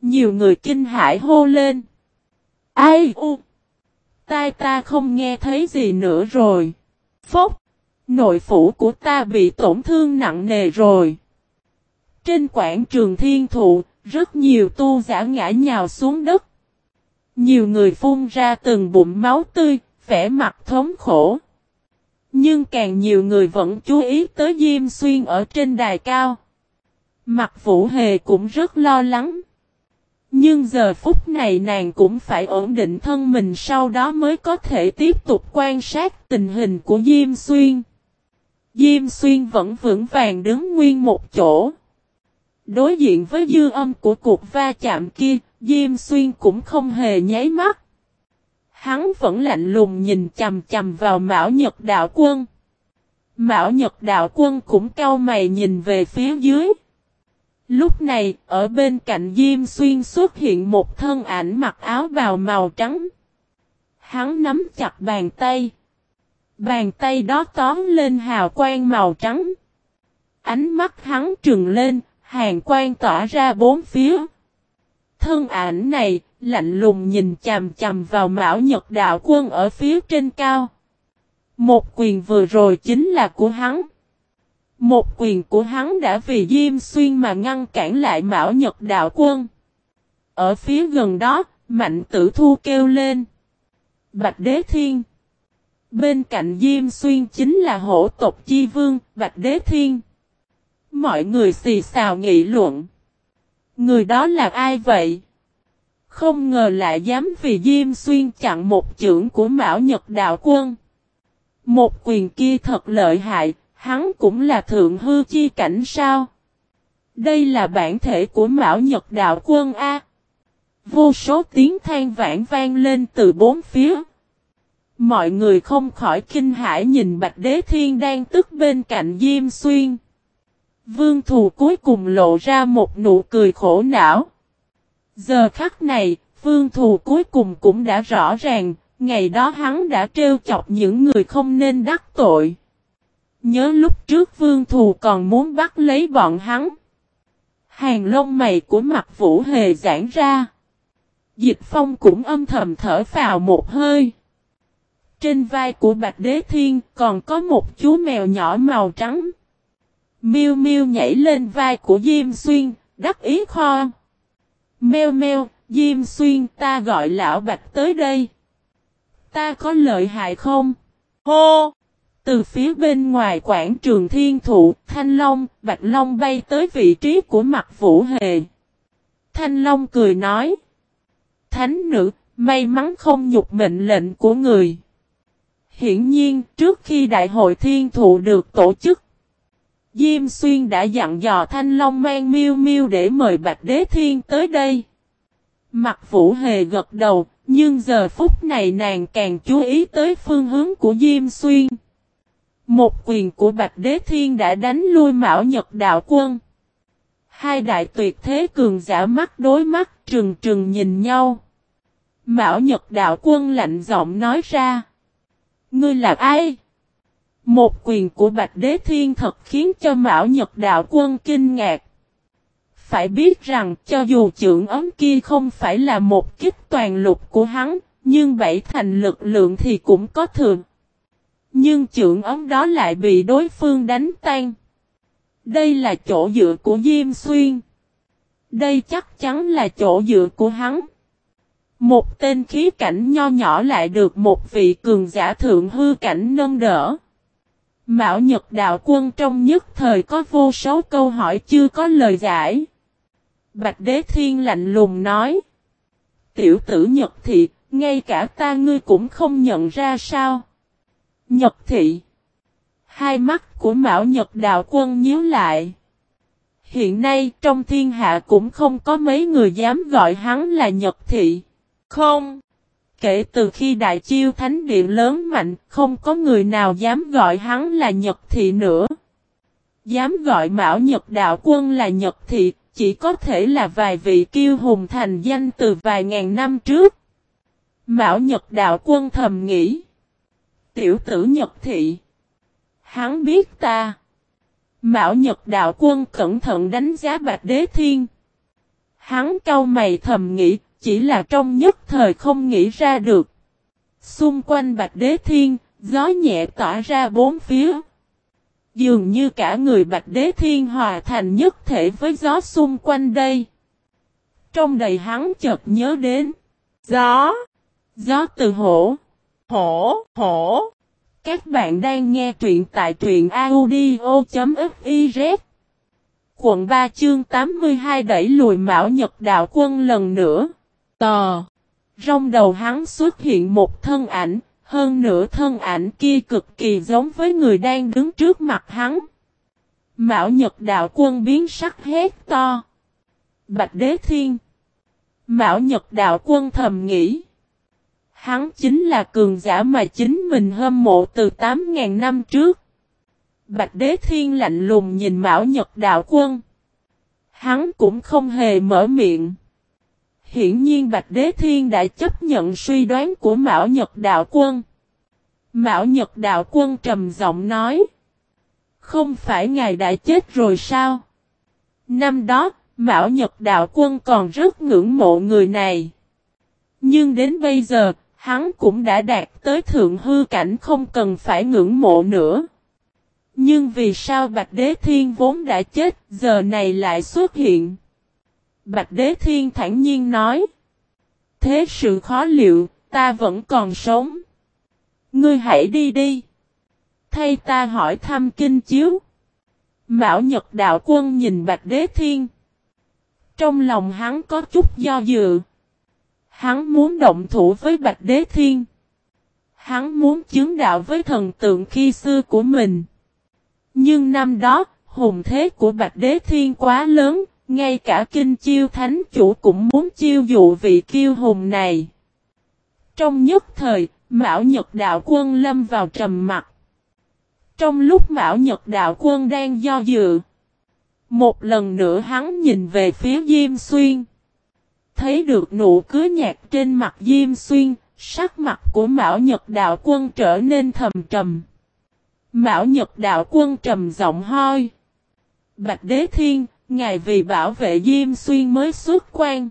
Nhiều người kinh hãi hô lên. Ai u? Tai ta không nghe thấy gì nữa rồi. Phốc! Nội phủ của ta bị tổn thương nặng nề rồi. Trên quảng trường thiên thụ, rất nhiều tu giả ngã nhào xuống đất. Nhiều người phun ra từng bụng máu tươi, vẻ mặt thống khổ. Nhưng càng nhiều người vẫn chú ý tới Diêm Xuyên ở trên đài cao. Mặt Vũ Hề cũng rất lo lắng. Nhưng giờ phút này nàng cũng phải ổn định thân mình sau đó mới có thể tiếp tục quan sát tình hình của Diêm Xuyên. Diêm Xuyên vẫn vững vàng đứng nguyên một chỗ. Đối diện với dư âm của cuộc va chạm kia, Diêm Xuyên cũng không hề nháy mắt. Hắn vẫn lạnh lùng nhìn chầm chầm vào Mão Nhật Đạo Quân. Mão Nhật Đạo Quân cũng cau mày nhìn về phía dưới. Lúc này, ở bên cạnh Diêm Xuyên xuất hiện một thân ảnh mặc áo bào màu trắng. Hắn nắm chặt bàn tay. Bàn tay đó tóm lên hào quang màu trắng. Ánh mắt hắn trừng lên, hàng quang tỏa ra bốn phía. Thân ảnh này, lạnh lùng nhìn chằm chằm vào Mão Nhật Đạo Quân ở phía trên cao. Một quyền vừa rồi chính là của hắn. Một quyền của hắn đã vì Diêm Xuyên mà ngăn cản lại Mão Nhật Đạo Quân. Ở phía gần đó, Mạnh tử thu kêu lên. Bạch Đế Thiên. Bên cạnh Diêm Xuyên chính là hổ tộc Chi Vương, Bạch Đế Thiên. Mọi người xì xào nghị luận. Người đó là ai vậy? Không ngờ lại dám vì Diêm Xuyên chặn một chưởng của Mão Nhật Đạo Quân. Một quyền kia thật lợi hại, hắn cũng là thượng hư chi cảnh sao? Đây là bản thể của Mão Nhật Đạo Quân A. Vô số tiếng than vãn vang lên từ bốn phía. Mọi người không khỏi kinh hãi nhìn Bạch Đế Thiên đang tức bên cạnh Diêm Xuyên. Vương Thù cuối cùng lộ ra một nụ cười khổ não. Giờ khắc này, Vương Thù cuối cùng cũng đã rõ ràng, ngày đó hắn đã trêu chọc những người không nên đắc tội. Nhớ lúc trước Vương Thù còn muốn bắt lấy bọn hắn. Hàng lông mày của mặt Vũ Hề giãn ra. Dịch Phong cũng âm thầm thở vào một hơi. Trên vai của Bạch Đế Thiên còn có một chú mèo nhỏ màu trắng miu miu nhảy lên vai của Diêm Xuyên, đắc ý kho. Meo meo, Diêm Xuyên ta gọi lão Bạch tới đây. Ta có lợi hại không? Hô! Từ phía bên ngoài quảng trường thiên thụ, Thanh Long, Bạch Long bay tới vị trí của mặt Vũ Hề. Thanh Long cười nói. Thánh nữ, may mắn không nhục mệnh lệnh của người. Hiển nhiên, trước khi đại hội thiên thụ được tổ chức, Diêm Xuyên đã dặn dò Thanh Long mang miêu miêu để mời Bạch Đế Thiên tới đây. Mặt Vũ Hề gật đầu, nhưng giờ phút này nàng càng chú ý tới phương hướng của Diêm Xuyên. Một quyền của Bạch Đế Thiên đã đánh lui Mão Nhật Đạo Quân. Hai đại tuyệt thế cường giả mắt đối mắt trừng trừng nhìn nhau. Mão Nhật Đạo Quân lạnh giọng nói ra. Ngươi là ai? Một quyền của Bạch Đế Thiên thật khiến cho Mão Nhật Đạo Quân kinh ngạc. Phải biết rằng cho dù trưởng ấm kia không phải là một kích toàn lục của hắn, nhưng bảy thành lực lượng thì cũng có thường. Nhưng trưởng ấm đó lại bị đối phương đánh tan. Đây là chỗ dựa của Diêm Xuyên. Đây chắc chắn là chỗ dựa của hắn. Một tên khí cảnh nho nhỏ lại được một vị cường giả thượng hư cảnh nâng đỡ. Mạo Nhật Đạo Quân trong nhất thời có vô số câu hỏi chưa có lời giải. Bạch Đế Thiên lạnh lùng nói. Tiểu tử Nhật Thị, ngay cả ta ngươi cũng không nhận ra sao. Nhật Thị. Hai mắt của Mạo Nhật Đạo Quân nhíu lại. Hiện nay trong thiên hạ cũng không có mấy người dám gọi hắn là Nhật Thị. Không. Kể từ khi Đại Chiêu Thánh Điện lớn mạnh, không có người nào dám gọi hắn là Nhật Thị nữa. Dám gọi Mão Nhật Đạo Quân là Nhật Thị, chỉ có thể là vài vị kiêu hùng thành danh từ vài ngàn năm trước. Mão Nhật Đạo Quân thầm nghĩ. Tiểu tử Nhật Thị. Hắn biết ta. Mão Nhật Đạo Quân cẩn thận đánh giá Bạch Đế Thiên. Hắn cau mày thầm nghĩ, chỉ là trong nhất thời không nghĩ ra được. Xung quanh Bạch Đế Thiên, gió nhẹ tỏa ra bốn phía. Dường như cả người Bạch Đế Thiên hòa thành nhất thể với gió xung quanh đây. Trong đầy hắn chợt nhớ đến. Gió. Gió từ hổ. Hổ, hổ. Các bạn đang nghe truyện tại truyện audio.fiz. Quận 3 chương 82 đẩy lùi Mão Nhật Đạo Quân lần nữa. Tò. Rong đầu hắn xuất hiện một thân ảnh, hơn nữa thân ảnh kia cực kỳ giống với người đang đứng trước mặt hắn. Mạo Nhật Đạo Quân biến sắc hét to. Bạch Đế Thiên. mạo Nhật Đạo Quân thầm nghĩ. Hắn chính là cường giả mà chính mình hâm mộ từ 8.000 năm trước. Bạch Đế Thiên lạnh lùng nhìn mạo Nhật Đạo Quân. Hắn cũng không hề mở miệng. Hiển nhiên Bạch Đế Thiên đã chấp nhận suy đoán của Mão Nhật Đạo Quân. Mão Nhật Đạo Quân trầm giọng nói. Không phải ngài đã chết rồi sao? Năm đó, Mão Nhật Đạo Quân còn rất ngưỡng mộ người này. Nhưng đến bây giờ, hắn cũng đã đạt tới thượng hư cảnh không cần phải ngưỡng mộ nữa. Nhưng vì sao Bạch Đế Thiên vốn đã chết, giờ này lại xuất hiện? Bạch Đế Thiên thản nhiên nói. Thế sự khó liệu, ta vẫn còn sống. Ngươi hãy đi đi. Thay ta hỏi thăm kinh chiếu. Mão Nhật Đạo Quân nhìn Bạch Đế Thiên. Trong lòng hắn có chút do dự. Hắn muốn động thủ với Bạch Đế Thiên. Hắn muốn chứng đạo với thần tượng khi xưa của mình. Nhưng năm đó, hùng thế của Bạch Đế Thiên quá lớn, ngay cả kinh chiêu thánh chủ cũng muốn chiêu dụ vị kiêu hùng này. Trong nhất thời, Mão Nhật Đạo Quân lâm vào trầm mặt. Trong lúc Mão Nhật Đạo Quân đang do dự, một lần nữa hắn nhìn về phía Diêm Xuyên. Thấy được nụ cưới nhạt trên mặt Diêm Xuyên, sắc mặt của Mão Nhật Đạo Quân trở nên thầm trầm. Mão Nhật Đạo Quân trầm giọng hoi. Bạch Đế Thiên, ngài vì bảo vệ Diêm Xuyên mới xuất quan.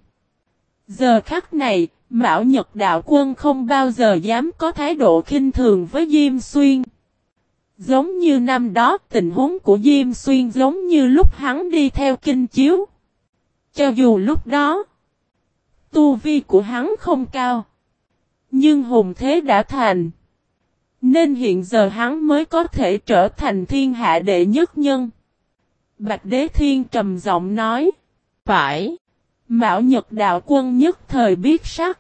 Giờ khắc này, Mão Nhật Đạo Quân không bao giờ dám có thái độ khinh thường với Diêm Xuyên. Giống như năm đó tình huống của Diêm Xuyên giống như lúc hắn đi theo kinh chiếu. Cho dù lúc đó, tu vi của hắn không cao. Nhưng hùng thế đã thành. Nên hiện giờ hắn mới có thể trở thành thiên hạ đệ nhất nhân. Bạch Đế Thiên trầm giọng nói. Phải. Mạo Nhật Đạo Quân nhất thời biết sắc.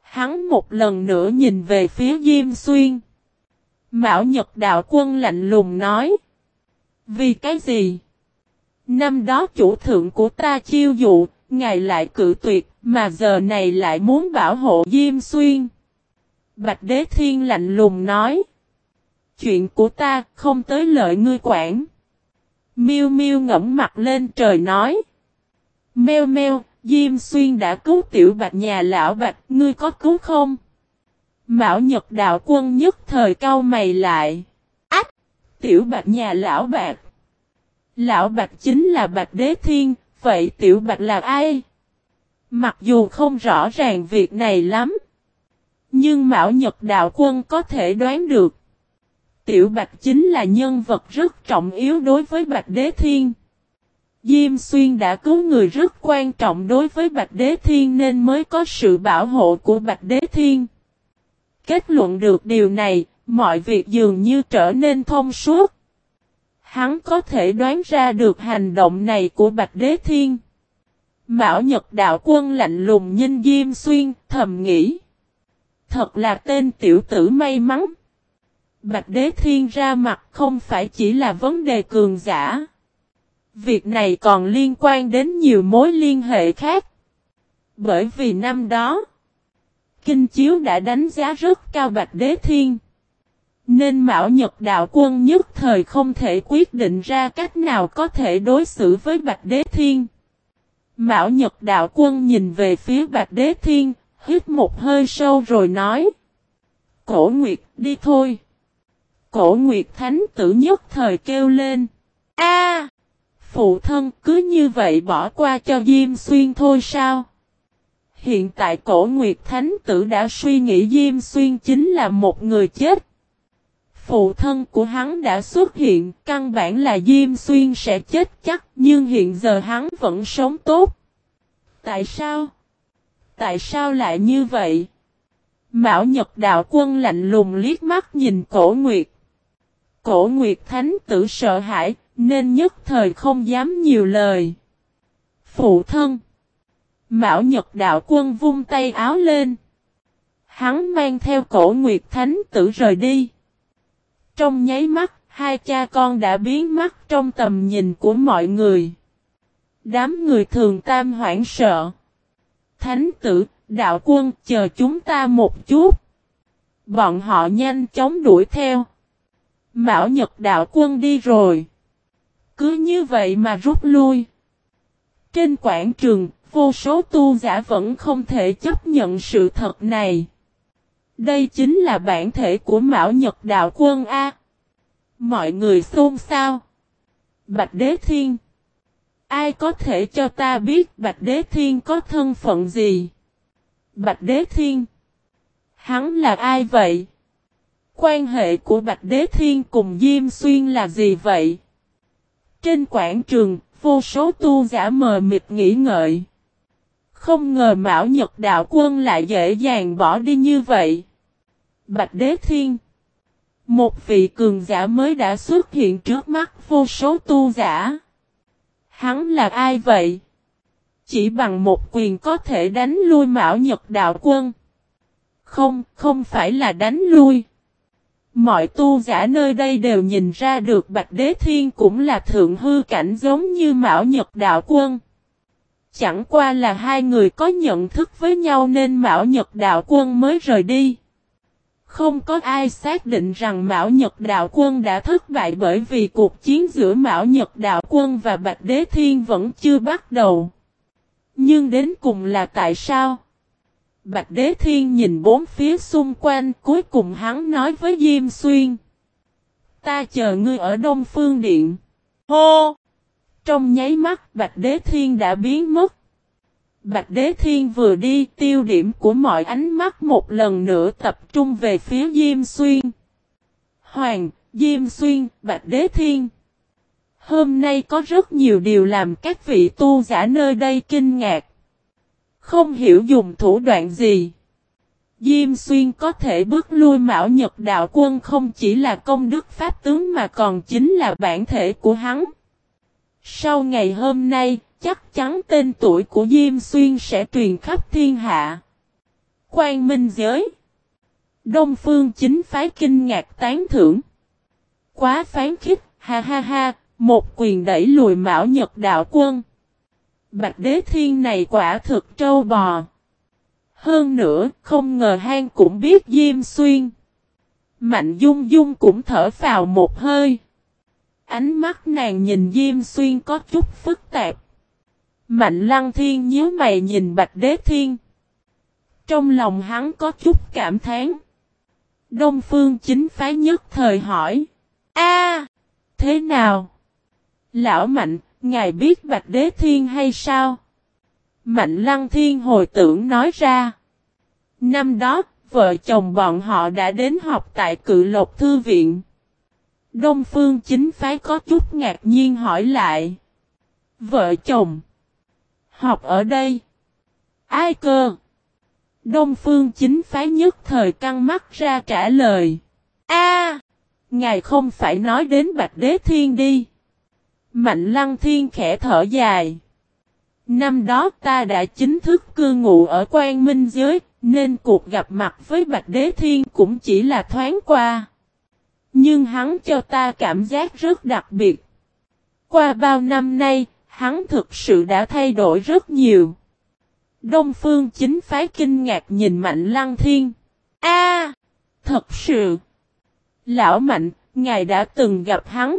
Hắn một lần nữa nhìn về phía Diêm Xuyên. Mạo Nhật Đạo Quân lạnh lùng nói. Vì cái gì? Năm đó chủ thượng của ta chiêu dụ, ngài lại cự tuyệt, mà giờ này lại muốn bảo hộ Diêm Xuyên. Bạch Đế Thiên lạnh lùng nói. Chuyện của ta không tới lợi ngươi quản. Miêu Miêu ngẫm mặt lên trời nói. Meo meo, Diêm Xuyên đã cứu tiểu bạch nhà lão bạch, ngươi có cứu không? mão Nhật Đạo Quân nhất thời cau mày lại. Ách! Tiểu bạch nhà lão bạch. Lão bạch chính là bạch đế thiên, vậy tiểu bạch là ai? Mặc dù không rõ ràng việc này lắm. Nhưng mão Nhật Đạo Quân có thể đoán được. Tiểu Bạch chính là nhân vật rất trọng yếu đối với Bạch Đế Thiên. Diêm Xuyên đã cứu người rất quan trọng đối với Bạch Đế Thiên nên mới có sự bảo hộ của Bạch Đế Thiên. Kết luận được điều này, mọi việc dường như trở nên thông suốt. Hắn có thể đoán ra được hành động này của Bạch Đế Thiên. Mão Nhật Đạo Quân lạnh lùng nhìn Diêm Xuyên, thầm nghĩ. Thật là tên tiểu tử may mắn. Bạch Đế Thiên ra mặt không phải chỉ là vấn đề cường giả. Việc này còn liên quan đến nhiều mối liên hệ khác. Bởi vì năm đó, Kinh Chiếu đã đánh giá rất cao Bạch Đế Thiên. Nên Mão Nhật Đạo Quân nhất thời không thể quyết định ra cách nào có thể đối xử với Bạch Đế Thiên. Mão Nhật Đạo Quân nhìn về phía Bạch Đế Thiên, hít một hơi sâu rồi nói. Cổ Nguyệt, đi thôi. Cổ Nguyệt Thánh tử nhất thời kêu lên. A, Phụ thân cứ như vậy bỏ qua cho Diêm Xuyên thôi sao? Hiện tại cổ Nguyệt Thánh tử đã suy nghĩ Diêm Xuyên chính là một người chết. Phụ thân của hắn đã xuất hiện, căn bản là Diêm Xuyên sẽ chết chắc, nhưng hiện giờ hắn vẫn sống tốt. Tại sao? Tại sao lại như vậy? Mão Nhật Đạo Quân lạnh lùng liếc mắt nhìn cổ Nguyệt. Cổ Nguyệt Thánh tử sợ hãi, nên nhất thời không dám nhiều lời. Phụ thân. Mão Nhật Đạo Quân vung tay áo lên. Hắn mang theo cổ Nguyệt Thánh tử rời đi. Trong nháy mắt, hai cha con đã biến mất trong tầm nhìn của mọi người. Đám người thường tam hoảng sợ. Thánh tử, đạo quân chờ chúng ta một chút. Bọn họ nhanh chóng đuổi theo. Mão Nhật đạo quân đi rồi. Cứ như vậy mà rút lui. Trên quảng trường, vô số tu giả vẫn không thể chấp nhận sự thật này. Đây chính là bản thể của Mão Nhật đạo quân A. Mọi người xôn xao. Bạch Đế Thiên. Ai có thể cho ta biết Bạch Đế Thiên có thân phận gì? Bạch Đế Thiên. Hắn là ai vậy? Quan hệ của Bạch Đế Thiên cùng Diêm Xuyên là gì vậy? Trên quảng trường, vô số tu giả mờ mịt nghĩ ngợi. Không ngờ Mão Nhật Đạo Quân lại dễ dàng bỏ đi như vậy. Bạch Đế Thiên Một vị cường giả mới đã xuất hiện trước mắt vô số tu giả. Hắn là ai vậy? Chỉ bằng một quyền có thể đánh lui Mão Nhật Đạo Quân. Không, không phải là đánh lui. Mọi tu giả nơi đây đều nhìn ra được Bạch Đế Thiên cũng là thượng hư cảnh giống như Mão Nhật Đạo Quân. Chẳng qua là hai người có nhận thức với nhau nên Mão Nhật Đạo Quân mới rời đi. Không có ai xác định rằng Mão Nhật Đạo Quân đã thất bại bởi vì cuộc chiến giữa Mão Nhật Đạo Quân và Bạch Đế Thiên vẫn chưa bắt đầu. Nhưng đến cùng là tại sao? Bạch Đế Thiên nhìn bốn phía xung quanh cuối cùng hắn nói với Diêm Xuyên. Ta chờ ngươi ở Đông Phương Điện. Hô! Trong nháy mắt Bạch Đế Thiên đã biến mất. Bạch Đế Thiên vừa đi tiêu điểm của mọi ánh mắt một lần nữa tập trung về phía Diêm Xuyên. Hoàng, Diêm Xuyên, Bạch Đế Thiên. Hôm nay có rất nhiều điều làm các vị tu giả nơi đây kinh ngạc. Không hiểu dùng thủ đoạn gì. Diêm Xuyên có thể bước lui Mão Nhật Đạo Quân không chỉ là công đức pháp tướng mà còn chính là bản thể của hắn. Sau ngày hôm nay, chắc chắn tên tuổi của Diêm Xuyên sẽ truyền khắp thiên hạ. Quang Minh Giới Đông Phương chính phái kinh ngạc tán thưởng. Quá phán khích, ha ha ha, một quyền đẩy lùi Mão Nhật Đạo Quân. Bạch Đế Thiên này quả thực trâu bò. Hơn nữa, không ngờ hang cũng biết Diêm Xuyên. Mạnh Dung Dung cũng thở vào một hơi. Ánh mắt nàng nhìn Diêm Xuyên có chút phức tạp. Mạnh Lăng Thiên nhớ mày nhìn Bạch Đế Thiên. Trong lòng hắn có chút cảm thán. Đông Phương chính phái nhất thời hỏi. a thế nào? Lão Mạnh, ngài biết Bạch Đế Thiên hay sao? Mạnh Lăng Thiên hồi tưởng nói ra. Năm đó, vợ chồng bọn họ đã đến học tại cự lộc thư viện. Đông Phương chính phái có chút ngạc nhiên hỏi lại. Vợ chồng. Học ở đây. Ai cơ? Đông Phương chính phái nhất thời căng mắt ra trả lời. A, Ngài không phải nói đến Bạch Đế Thiên đi. Mạnh Lăng Thiên khẽ thở dài. Năm đó ta đã chính thức cư ngụ ở quan minh giới, nên cuộc gặp mặt với Bạch Đế Thiên cũng chỉ là thoáng qua. Nhưng hắn cho ta cảm giác rất đặc biệt. Qua bao năm nay, hắn thực sự đã thay đổi rất nhiều. Đông Phương chính phái kinh ngạc nhìn Mạnh Lăng Thiên. A, Thật sự! Lão Mạnh, ngài đã từng gặp hắn.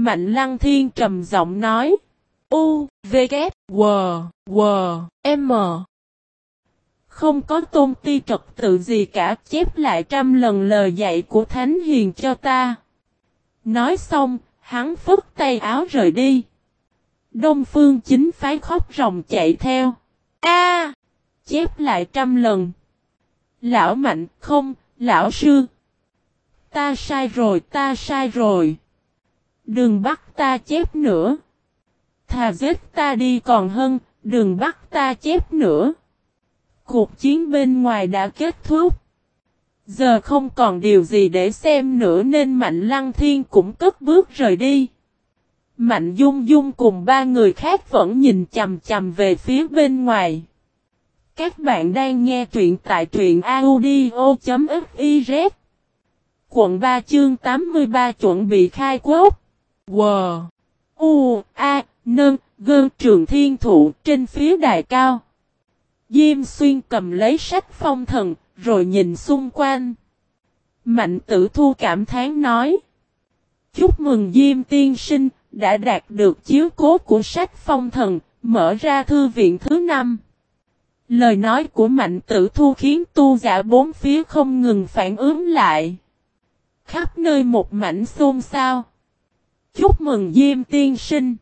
Mạnh Lăng Thiên trầm giọng nói. U, V, K, W, W, M. Không có tôn ti trật tự gì cả, chép lại trăm lần lời dạy của Thánh Hiền cho ta. Nói xong, hắn phức tay áo rời đi. Đông Phương chính phái khóc ròng chạy theo. A, Chép lại trăm lần. Lão mạnh không, lão sư. Ta sai rồi, ta sai rồi. Đừng bắt ta chép nữa. Thà giết ta đi còn hơn, đừng bắt ta chép nữa. Cuộc chiến bên ngoài đã kết thúc. Giờ không còn điều gì để xem nữa nên Mạnh Lăng Thiên cũng cất bước rời đi. Mạnh Dung Dung cùng ba người khác vẫn nhìn chầm chầm về phía bên ngoài. Các bạn đang nghe truyện tại truyện audio.fif Quận 3 chương 83 chuẩn bị khai quốc. Wow! U, A, Nâng, Gơn trường thiên thụ trên phía đài cao. Diêm xuyên cầm lấy sách phong thần, rồi nhìn xung quanh. Mạnh tử thu cảm thán nói. Chúc mừng Diêm tiên sinh, đã đạt được chiếu cố của sách phong thần, mở ra thư viện thứ năm. Lời nói của mạnh tử thu khiến tu giả bốn phía không ngừng phản ứng lại. Khắp nơi một mảnh xôn xao. Chúc mừng Diêm tiên sinh.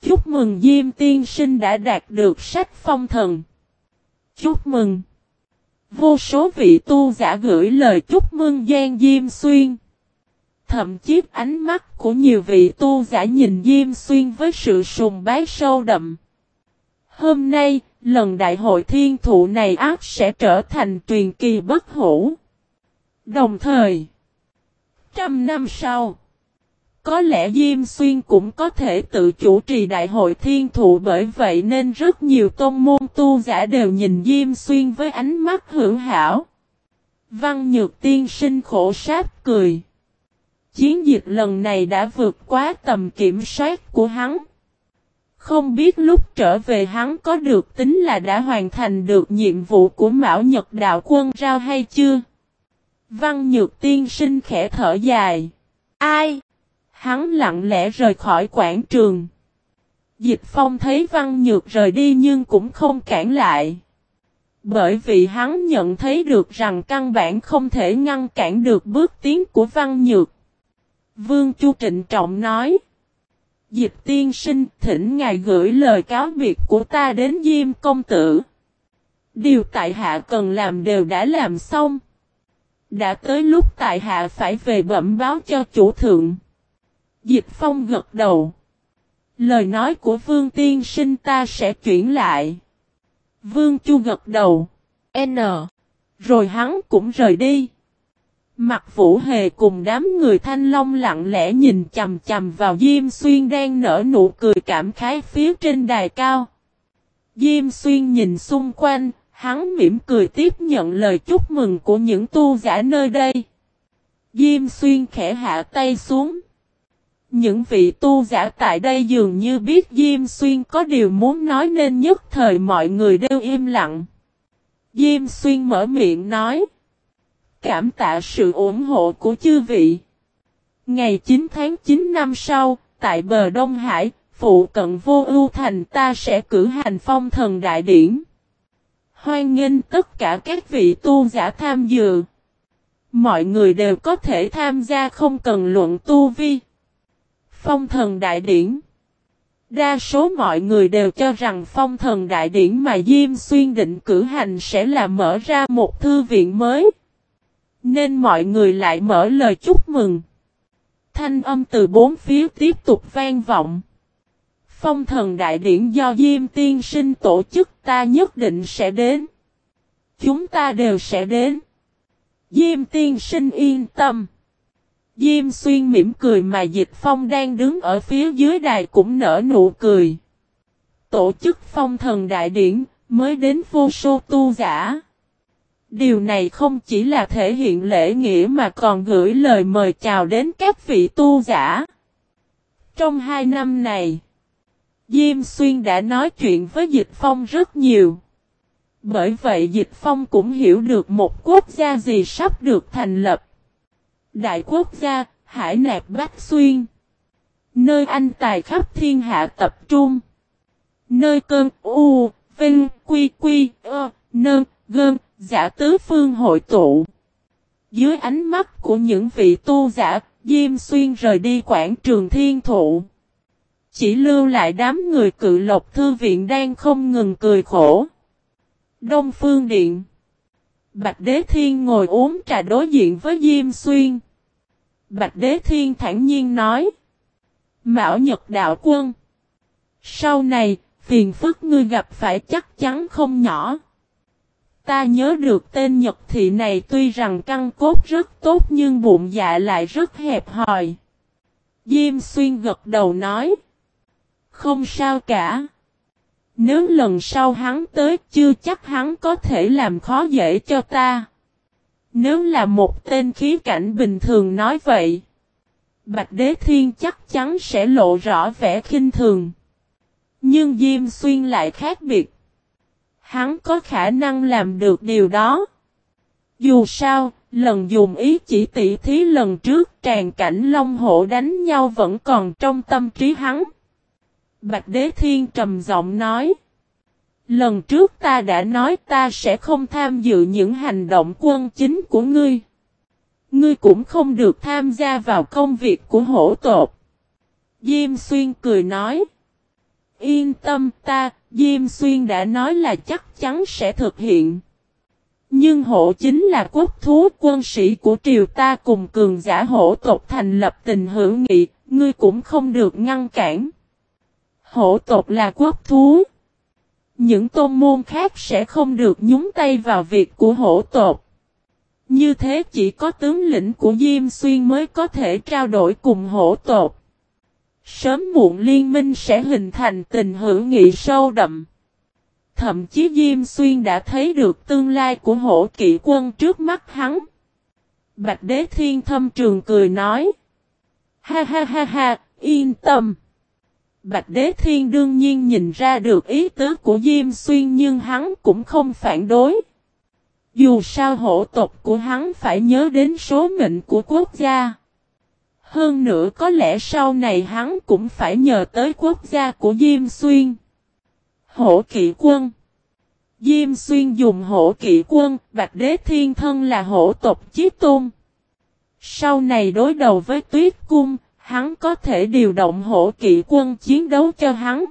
Chúc mừng Diêm tiên sinh đã đạt được sách phong thần. Chúc mừng. Vô số vị tu giả gửi lời chúc mừng Giang Diêm Xuyên. thậm chí ánh mắt của nhiều vị tu giả nhìn Diêm Xuyên với sự sùng bái sâu đậm. Hôm nay, lần đại hội thiên thụ này ác sẽ trở thành truyền kỳ bất hủ. Đồng thời, trăm năm sau, có lẽ Diêm Xuyên cũng có thể tự chủ trì đại hội thiên thụ bởi vậy nên rất nhiều tôn môn tu giả đều nhìn Diêm Xuyên với ánh mắt hưởng hảo. Văn Nhược Tiên sinh khổ sát cười. Chiến dịch lần này đã vượt quá tầm kiểm soát của hắn. Không biết lúc trở về hắn có được tính là đã hoàn thành được nhiệm vụ của Mão Nhật Đạo Quân Rao hay chưa? Văn Nhược Tiên sinh khẽ thở dài. Ai? Hắn lặng lẽ rời khỏi quảng trường. Dịch Phong thấy Văn Nhược rời đi nhưng cũng không cản lại. Bởi vì hắn nhận thấy được rằng căn bản không thể ngăn cản được bước tiến của Văn Nhược. Vương Chu trịnh trọng nói. Dịch tiên sinh, thỉnh ngài gửi lời cáo biệt của ta đến Diêm công tử. Điều tại hạ cần làm đều đã làm xong. Đã tới lúc tại hạ phải về bẩm báo cho chủ thượng. Dịch phong gật đầu. Lời nói của vương tiên sinh ta sẽ chuyển lại. Vương chu gật đầu. N. Rồi hắn cũng rời đi. Mặt vũ hề cùng đám người thanh long lặng lẽ nhìn chầm chầm vào Diêm Xuyên đang nở nụ cười cảm khái phía trên đài cao. Diêm Xuyên nhìn xung quanh, hắn mỉm cười tiếp nhận lời chúc mừng của những tu giả nơi đây. Diêm Xuyên khẽ hạ tay xuống. Những vị tu giả tại đây dường như biết Diêm Xuyên có điều muốn nói nên nhất thời mọi người đều im lặng. Diêm Xuyên mở miệng nói. Cảm tạ sự ủng hộ của chư vị. Ngày 9 tháng 9 năm sau, tại bờ Đông Hải, phụ cận vô ưu thành ta sẽ cử hành phong thần đại điển. Hoan nghênh tất cả các vị tu giả tham dự. Mọi người đều có thể tham gia không cần luận tu vi. Phong thần đại điển Đa số mọi người đều cho rằng phong thần đại điển mà Diêm Xuyên định cử hành sẽ là mở ra một thư viện mới. Nên mọi người lại mở lời chúc mừng. Thanh âm từ bốn phía tiếp tục vang vọng. Phong thần đại điển do Diêm Tiên Sinh tổ chức ta nhất định sẽ đến. Chúng ta đều sẽ đến. Diêm Tiên Sinh yên tâm. Diêm xuyên mỉm cười mà Dịch Phong đang đứng ở phía dưới đài cũng nở nụ cười. Tổ chức phong thần đại điển mới đến vô số tu giả. Điều này không chỉ là thể hiện lễ nghĩa mà còn gửi lời mời chào đến các vị tu giả. Trong hai năm này, Diêm Xuyên đã nói chuyện với Dịch Phong rất nhiều. Bởi vậy Dịch Phong cũng hiểu được một quốc gia gì sắp được thành lập. Đại quốc gia, Hải Nạp Bắc Xuyên. Nơi anh tài khắp thiên hạ tập trung. Nơi cơn U, Vinh, Quy, Quy, Ơ, Nơn, Gơn, giả tứ phương hội tụ. Dưới ánh mắt của những vị tu giả, Diêm Xuyên rời đi quảng trường thiên thụ. Chỉ lưu lại đám người cự lộc thư viện đang không ngừng cười khổ. Đông Phương Điện Bạch Đế Thiên ngồi uống trà đối diện với Diêm Xuyên. Bạch Đế Thiên thản nhiên nói. Mão Nhật Đạo Quân. Sau này, phiền phức ngươi gặp phải chắc chắn không nhỏ. Ta nhớ được tên Nhật thị này tuy rằng căn cốt rất tốt nhưng bụng dạ lại rất hẹp hòi. Diêm Xuyên gật đầu nói. Không sao cả. Nếu lần sau hắn tới chưa chắc hắn có thể làm khó dễ cho ta. Nếu là một tên khí cảnh bình thường nói vậy. Bạch Đế Thiên chắc chắn sẽ lộ rõ vẻ khinh thường. Nhưng Diêm Xuyên lại khác biệt. Hắn có khả năng làm được điều đó. Dù sao, lần dùng ý chỉ tỉ thí lần trước tràn cảnh Long hổ đánh nhau vẫn còn trong tâm trí hắn. Bạch Đế Thiên trầm giọng nói. Lần trước ta đã nói ta sẽ không tham dự những hành động quân chính của ngươi. Ngươi cũng không được tham gia vào công việc của hổ tột. Diêm Xuyên cười nói. Yên tâm ta, Diêm Xuyên đã nói là chắc chắn sẽ thực hiện. Nhưng hổ chính là quốc thú quân sĩ của triều ta cùng cường giả hổ tộc thành lập tình hữu nghị, ngươi cũng không được ngăn cản. Hổ tộc là quốc thú. Những tôn môn khác sẽ không được nhúng tay vào việc của hổ tộc. Như thế chỉ có tướng lĩnh của Diêm Xuyên mới có thể trao đổi cùng hổ tộc. Sớm muộn liên minh sẽ hình thành tình hữu nghị sâu đậm. Thậm chí Diêm Xuyên đã thấy được tương lai của hổ kỵ quân trước mắt hắn. Bạch Đế Thiên Thâm Trường cười nói. Ha ha ha ha, yên tâm. Bạch Đế Thiên đương nhiên nhìn ra được ý tứ của Diêm Xuyên nhưng hắn cũng không phản đối. Dù sao hộ tộc của hắn phải nhớ đến số mệnh của quốc gia. Hơn nữa có lẽ sau này hắn cũng phải nhờ tới quốc gia của Diêm Xuyên. Hổ kỵ quân Diêm Xuyên dùng hổ kỵ quân, Bạch Đế Thiên Thân là hổ tộc Chí Tôn. Sau này đối đầu với Tuyết Cung, hắn có thể điều động hổ kỵ quân chiến đấu cho hắn.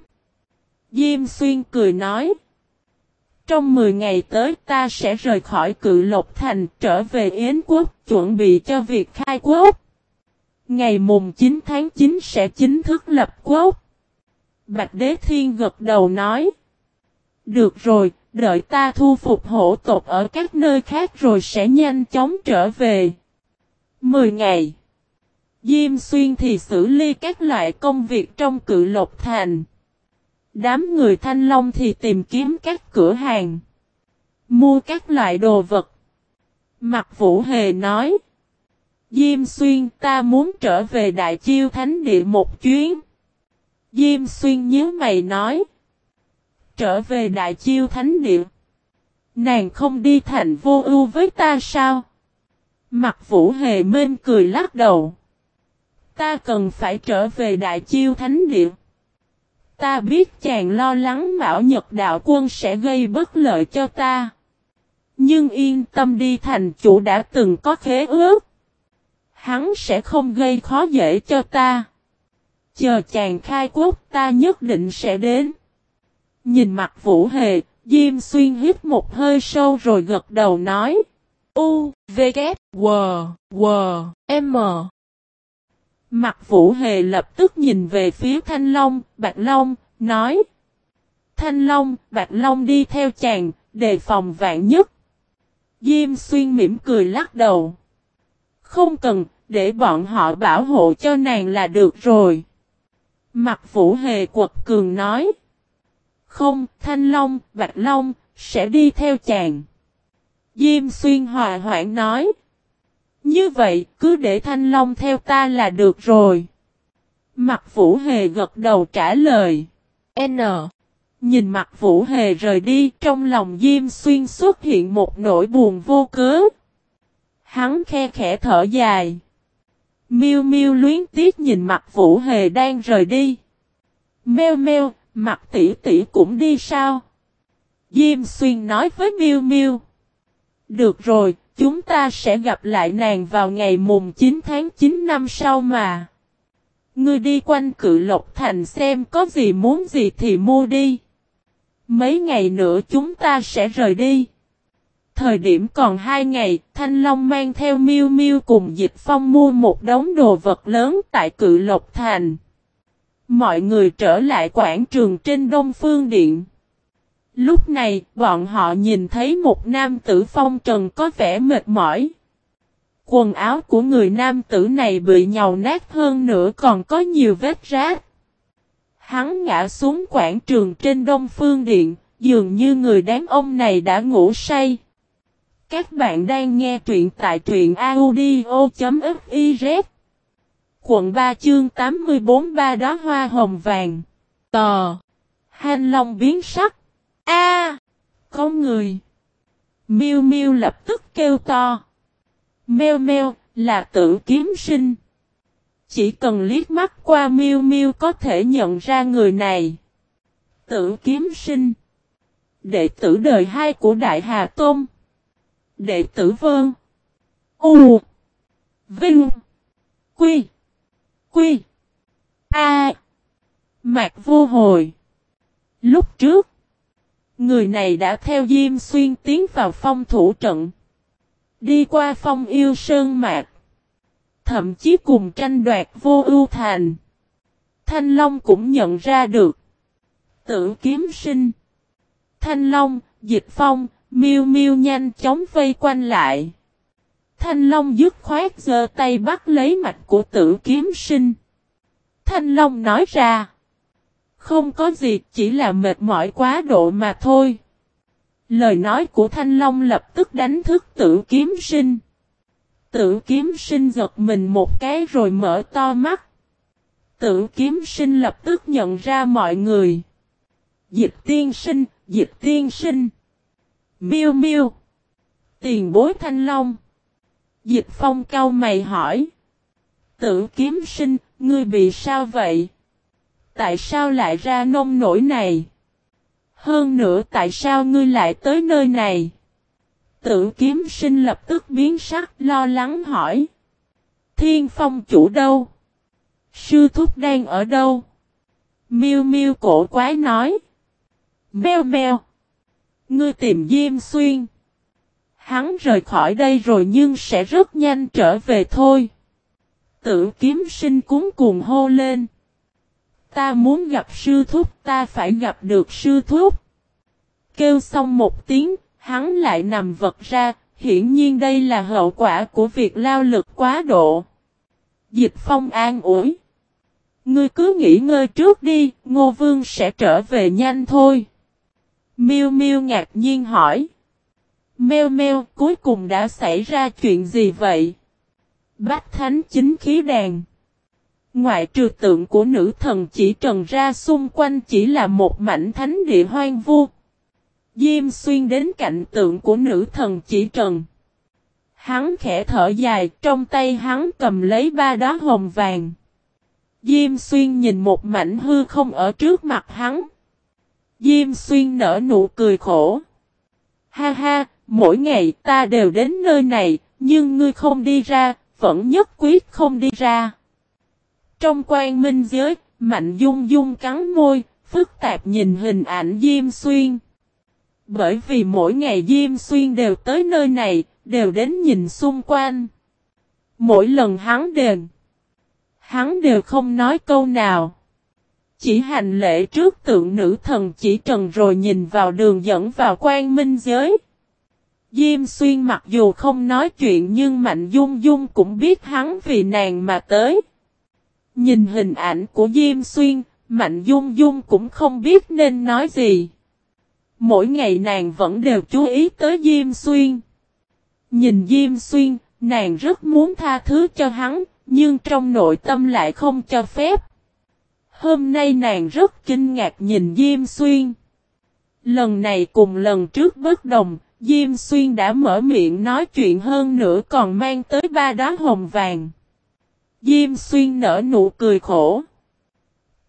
Diêm Xuyên cười nói. Trong 10 ngày tới ta sẽ rời khỏi cự lộc thành trở về Yến quốc chuẩn bị cho việc khai quốc. Ngày mùng 9 tháng 9 sẽ chính thức lập quốc. Bạch Đế Thiên gật đầu nói. Được rồi, đợi ta thu phục hổ tộc ở các nơi khác rồi sẽ nhanh chóng trở về. 10 ngày. Diêm xuyên thì xử lý các loại công việc trong cự lộc thành. Đám người thanh long thì tìm kiếm các cửa hàng. Mua các loại đồ vật. Mặt vũ hề nói. Diêm xuyên, ta muốn trở về đại chiêu thánh địa một chuyến. Diêm xuyên nhớ mày nói. Trở về đại chiêu thánh địa. Nàng không đi thành vô ưu với ta sao? Mặt vũ hề mênh cười lắc đầu. Ta cần phải trở về đại chiêu thánh địa. Ta biết chàng lo lắng Mão Nhật Đạo Quân sẽ gây bất lợi cho ta. Nhưng yên tâm đi thành chủ đã từng có khế ước. Hắn sẽ không gây khó dễ cho ta. Chờ chàng khai quốc ta nhất định sẽ đến. Nhìn mặt Vũ Hề, Diêm Xuyên hít một hơi sâu rồi gật đầu nói. U, V, K, W, W, M. Mặt Vũ Hề lập tức nhìn về phía Thanh Long, Bạch Long, nói. Thanh Long, Bạch Long đi theo chàng, đề phòng vạn nhất. Diêm Xuyên mỉm cười lắc đầu. Không cần, để bọn họ bảo hộ cho nàng là được rồi. Mặt Vũ Hề quật cường nói. Không, Thanh Long, Bạch Long, sẽ đi theo chàng. Diêm Xuyên hòa hoãn nói. Như vậy, cứ để Thanh Long theo ta là được rồi. Mặt Vũ Hề gật đầu trả lời. N. Nhìn mặt Vũ Hề rời đi, trong lòng Diêm Xuyên xuất hiện một nỗi buồn vô cớ. Hắn khe khẽ thở dài. Miêu Miêu luyến tiếc nhìn mặt Vũ Hề đang rời đi. Meo meo, mặt tỷ tỷ cũng đi sao? Diêm Xuyên nói với Miêu Miêu. Được rồi, chúng ta sẽ gặp lại nàng vào ngày mùng 9 tháng 9 năm sau mà. Ngươi đi quanh cự lộc thành xem có gì muốn gì thì mua đi. Mấy ngày nữa chúng ta sẽ rời đi. Thời điểm còn hai ngày, Thanh Long mang theo Miêu Miêu cùng Dịch Phong mua một đống đồ vật lớn tại cự lộc thành. Mọi người trở lại quảng trường trên Đông Phương Điện. Lúc này, bọn họ nhìn thấy một nam tử phong trần có vẻ mệt mỏi. Quần áo của người nam tử này bị nhàu nát hơn nữa còn có nhiều vết rát. Hắn ngã xuống quảng trường trên Đông Phương Điện, dường như người đám ông này đã ngủ say. Các bạn đang nghe truyện tại truyện audio.fiz Quận 3 chương 84 ba đó hoa hồng vàng. Tò. Hành Long biến sắc. A, có người. Miu Miu lập tức kêu to. Meo meo, là tự kiếm sinh. Chỉ cần liếc mắt qua Miu Miu có thể nhận ra người này. Tự kiếm sinh. Đệ tử đời hai của Đại Hà Tôn. Đệ tử Vân. U. Vinh. Quy. Quy. A. Mạc vô hồi. Lúc trước. Người này đã theo Diêm Xuyên tiến vào phong thủ trận. Đi qua phong yêu sơn mạc. Thậm chí cùng tranh đoạt vô ưu thành. Thanh Long cũng nhận ra được. Tử kiếm sinh. Thanh Long, Dịch Phong, miêu miêu nhanh chóng vây quanh lại. Thanh Long dứt khoát giơ tay bắt lấy mạch của tử kiếm sinh. Thanh Long nói ra. Không có gì, chỉ là mệt mỏi quá độ mà thôi. Lời nói của Thanh Long lập tức đánh thức tử kiếm sinh. Tử kiếm sinh giật mình một cái rồi mở to mắt. Tử kiếm sinh lập tức nhận ra mọi người. Dịch tiên sinh, dịch tiên sinh. Miêu miêu. Tiền bối Thanh Long. Dịch phong cao mày hỏi. Tử kiếm sinh, ngươi bị sao vậy? Tại sao lại ra nông nổi này? Hơn nữa tại sao ngươi lại tới nơi này? Tử kiếm sinh lập tức biến sắc, lo lắng hỏi. Thiên phong chủ đâu? Sư thúc đang ở đâu? Miêu miêu cổ quái nói. Mèo mèo. Ngươi tìm Diêm Xuyên. Hắn rời khỏi đây rồi nhưng sẽ rất nhanh trở về thôi. Tử kiếm sinh cuốn cuồng hô lên. Ta muốn gặp sư thúc, ta phải gặp được sư thúc. Kêu xong một tiếng, hắn lại nằm vật ra, hiển nhiên đây là hậu quả của việc lao lực quá độ. Dịch phong an ủi. Ngươi cứ nghỉ ngơi trước đi, Ngô Vương sẽ trở về nhanh thôi. Miêu Miêu ngạc nhiên hỏi. Meo meo, cuối cùng đã xảy ra chuyện gì vậy? Bách Thánh chính khí đàn. Ngoại trừ tượng của nữ thần chỉ trần ra xung quanh chỉ là một mảnh thánh địa hoang vu. Diêm xuyên đến cạnh tượng của nữ thần chỉ trần. Hắn khẽ thở dài, trong tay hắn cầm lấy ba đóa hồng vàng. Diêm xuyên nhìn một mảnh hư không ở trước mặt hắn. Diêm xuyên nở nụ cười khổ. Ha ha, mỗi ngày ta đều đến nơi này, nhưng ngươi không đi ra, vẫn nhất quyết không đi ra. Trong quan minh giới, Mạnh Dung Dung cắn môi, phức tạp nhìn hình ảnh Diêm Xuyên. Bởi vì mỗi ngày Diêm Xuyên đều tới nơi này, đều đến nhìn xung quanh. Mỗi lần hắn đền, hắn đều không nói câu nào. Chỉ hành lễ trước tượng nữ thần chỉ trần rồi nhìn vào đường dẫn vào quan minh giới. Diêm xuyên mặc dù không nói chuyện nhưng Mạnh Dung Dung cũng biết hắn vì nàng mà tới. Nhìn hình ảnh của Diêm Xuyên, Mạnh Dung Dung cũng không biết nên nói gì. Mỗi ngày nàng vẫn đều chú ý tới Diêm Xuyên. Nhìn Diêm Xuyên, nàng rất muốn tha thứ cho hắn, nhưng trong nội tâm lại không cho phép. Hôm nay nàng rất kinh ngạc nhìn Diêm Xuyên. Lần này cùng lần trước bất đồng, Diêm Xuyên đã mở miệng nói chuyện hơn nữa còn mang tới ba đóa hồng vàng. Diêm Xuyên nở nụ cười khổ.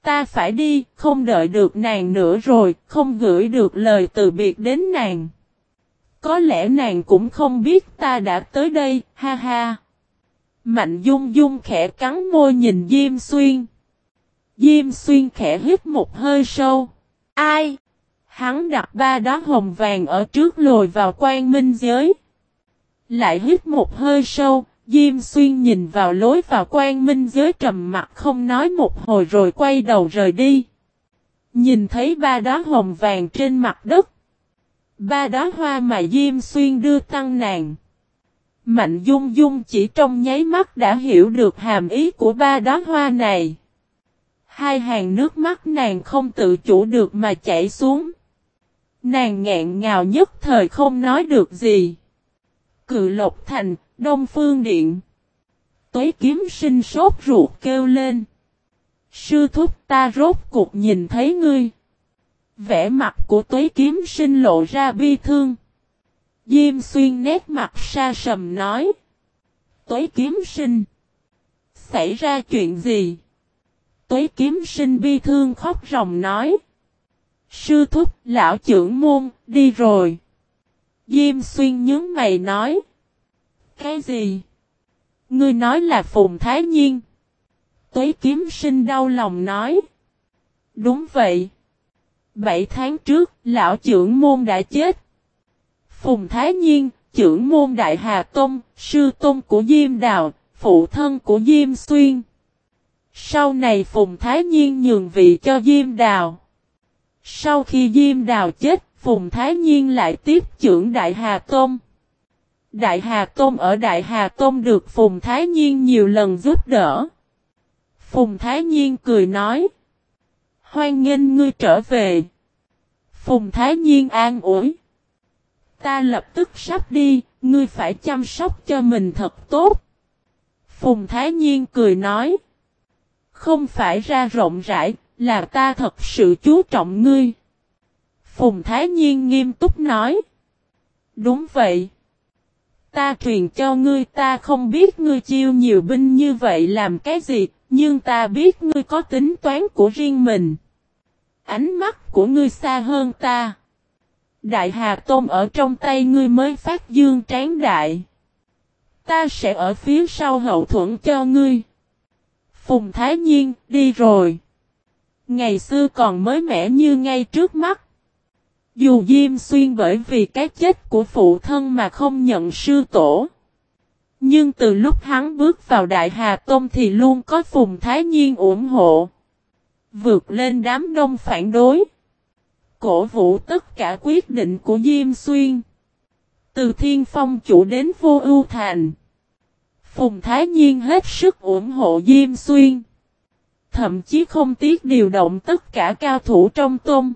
Ta phải đi, không đợi được nàng nữa rồi, không gửi được lời từ biệt đến nàng. Có lẽ nàng cũng không biết ta đã tới đây, ha ha. Mạnh Dung Dung khẽ cắn môi nhìn Diêm Xuyên. Diêm Xuyên khẽ hít một hơi sâu. Ai? Hắn đặt ba đá hồng vàng ở trước lồi vào quan minh giới. Lại hít một hơi sâu, Diêm Xuyên nhìn vào lối vào quan minh giới trầm mặt không nói một hồi rồi quay đầu rời đi. Nhìn thấy ba đá hồng vàng trên mặt đất. Ba đá hoa mà Diêm Xuyên đưa tăng nàng. Mạnh Dung Dung chỉ trong nháy mắt đã hiểu được hàm ý của ba đóa hoa này. Hai hàng nước mắt nàng không tự chủ được mà chảy xuống. Nàng nghẹn ngào nhất thời không nói được gì. Cự Lộc Thành, Đông Phương Điện. Tuế kiếm sinh sốt ruột kêu lên. Sư thúc ta rốt cuộc nhìn thấy ngươi. vẻ mặt của tuế kiếm sinh lộ ra bi thương. Diêm xuyên nét mặt xa sầm nói. Tuế kiếm sinh. Xảy ra chuyện gì? Tuế kiếm sinh bi thương khóc ròng nói. Sư thúc, lão trưởng môn, đi rồi. Diêm xuyên nhớ mày nói. Cái gì? Ngươi nói là Phùng Thái Nhiên. Tuế kiếm sinh đau lòng nói. Đúng vậy. Bảy tháng trước, lão trưởng môn đã chết. Phùng Thái Nhiên, trưởng môn Đại Hà Tông, sư tôn của Diêm Đào, phụ thân của Diêm Xuyên. Sau này Phùng Thái Nhiên nhường vị cho Diêm Đào. Sau khi Diêm Đào chết, Phùng Thái Nhiên lại tiếp trưởng Đại Hà Tôn. Đại Hà Tôn ở Đại Hà Tôn được Phùng Thái Nhiên nhiều lần giúp đỡ. Phùng Thái Nhiên cười nói. Hoan nghênh ngươi trở về. Phùng Thái Nhiên an ủi. Ta lập tức sắp đi, ngươi phải chăm sóc cho mình thật tốt. Phùng Thái Nhiên cười nói. Không phải ra rộng rãi, là ta thật sự chú trọng ngươi. Phùng Thái Nhiên nghiêm túc nói. Đúng vậy. Ta truyền cho ngươi ta không biết ngươi chiêu nhiều binh như vậy làm cái gì, nhưng ta biết ngươi có tính toán của riêng mình. Ánh mắt của ngươi xa hơn ta. Đại Hà Tôn ở trong tay ngươi mới phát dương tráng đại. Ta sẽ ở phía sau hậu thuẫn cho ngươi. Phùng Thái Nhiên, đi rồi. Ngày xưa còn mới mẻ như ngay trước mắt. Dù Diêm Xuyên bởi vì cái chết của phụ thân mà không nhận sư tổ. Nhưng từ lúc hắn bước vào Đại Hà Tôn thì luôn có Phùng Thái Nhiên ủng hộ. Vượt lên đám đông phản đối. Cổ vũ tất cả quyết định của Diêm Xuyên. Từ Thiên Phong chủ đến Vô Ưu Thành. Phùng Thái Nhiên hết sức ủng hộ Diêm Xuyên. Thậm chí không tiếc điều động tất cả cao thủ trong tôm.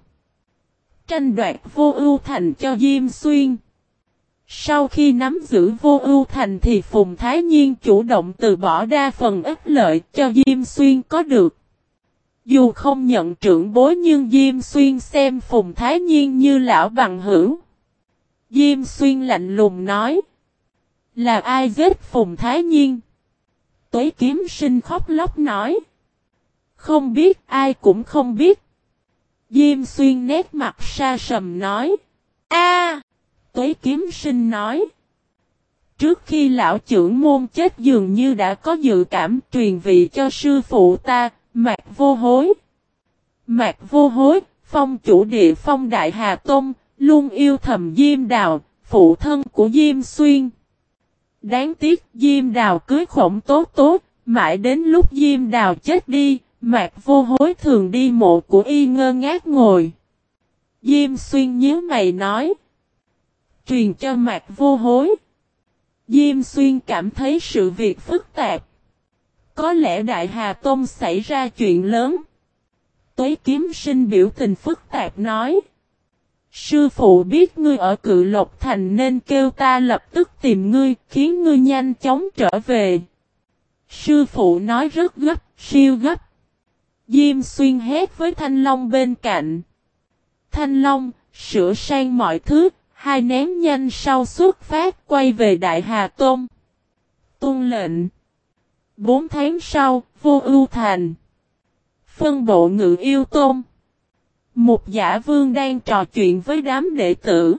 Tranh đoạt Vô Ưu Thành cho Diêm Xuyên. Sau khi nắm giữ Vô Ưu Thành thì Phùng Thái Nhiên chủ động từ bỏ đa phần ích lợi cho Diêm Xuyên có được. Dù không nhận trưởng bối nhưng Diêm Xuyên xem Phùng Thái Nhiên như lão bằng hữu. Diêm Xuyên lạnh lùng nói. Là ai giết Phùng Thái Nhiên? Tuế kiếm sinh khóc lóc nói. Không biết, ai cũng không biết. Diêm Xuyên nét mặt xa sầm nói. A, Tuế kiếm sinh nói. Trước khi lão trưởng môn chết dường như đã có dự cảm truyền vị cho sư phụ ta, Mạc vô hối. Mạc vô hối, phong chủ địa phong đại Hà Tông, luôn yêu thầm Diêm Đào, phụ thân của Diêm Xuyên. Đáng tiếc Diêm Đào cưới khổng tốt tốt, mãi đến lúc Diêm Đào chết đi, Mạc vô hối thường đi mộ của y ngơ ngác ngồi. Diêm Xuyên nhớ mày nói. Truyền cho Mạc vô hối. Diêm Xuyên cảm thấy sự việc phức tạp. Có lẽ Đại Hà Tôn xảy ra chuyện lớn. Tuế kiếm sinh biểu tình phức tạp nói. Sư phụ biết ngươi ở cự lộc thành nên kêu ta lập tức tìm ngươi, khiến ngươi nhanh chóng trở về. Sư phụ nói rất gấp, siêu gấp. Diêm xuyên hét với Thanh Long bên cạnh. Thanh Long, sửa sang mọi thứ, hai nén nhanh sau xuất phát quay về Đại Hà Tôn. Tôn lệnh. Bốn tháng sau, vô ưu thành. Phân bộ ngự yêu tôn. Một giả vương đang trò chuyện với đám đệ tử.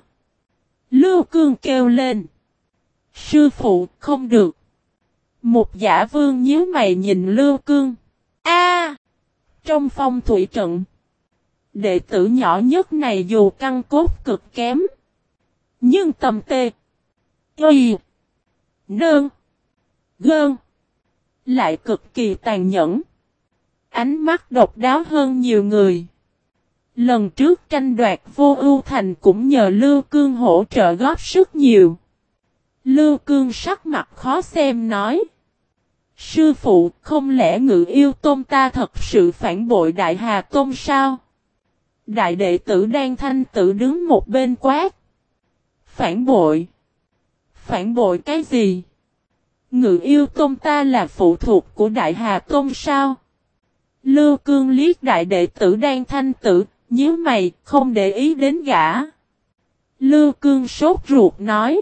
Lưu cương kêu lên. Sư phụ, không được. Một giả vương nhíu mày nhìn Lưu cương. A, trong phong thủy trận. Đệ tử nhỏ nhất này dù căn cốt cực kém. Nhưng tầm tê. Y. Nơn. Gơn, lại cực kỳ tàn nhẫn. Ánh mắt độc đáo hơn nhiều người. Lần trước tranh đoạt vô ưu thành cũng nhờ Lưu Cương hỗ trợ góp sức nhiều. Lưu Cương sắc mặt khó xem nói. Sư phụ, không lẽ ngự yêu tôn ta thật sự phản bội đại hà tôn sao? Đại đệ tử đang thanh tự đứng một bên quát. Phản bội? Phản bội cái gì? Ngự yêu tôn ta là phụ thuộc của Đại Hà Tôn sao? Lưu cương liếc đại đệ tử đang thanh tử, nhớ mày, không để ý đến gã. Lưu cương sốt ruột nói.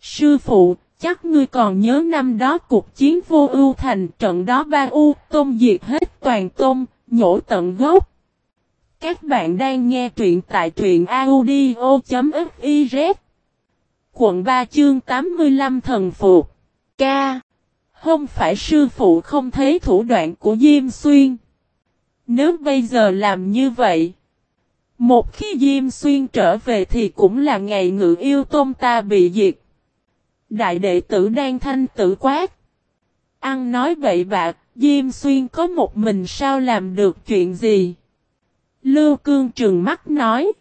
Sư phụ, chắc ngươi còn nhớ năm đó cuộc chiến vô ưu thành trận đó ba u, tôm diệt hết toàn tôm, nhổ tận gốc. Các bạn đang nghe truyện tại truyện audio.fiz Quận 3 chương 85 thần phục Ca. Không phải sư phụ không thấy thủ đoạn của Diêm Xuyên. Nếu bây giờ làm như vậy. Một khi Diêm Xuyên trở về thì cũng là ngày ngự yêu tôm ta bị diệt. Đại đệ tử đang thanh tử quát. Ăn nói bậy bạc, Diêm Xuyên có một mình sao làm được chuyện gì? Lưu Cương trừng mắt nói.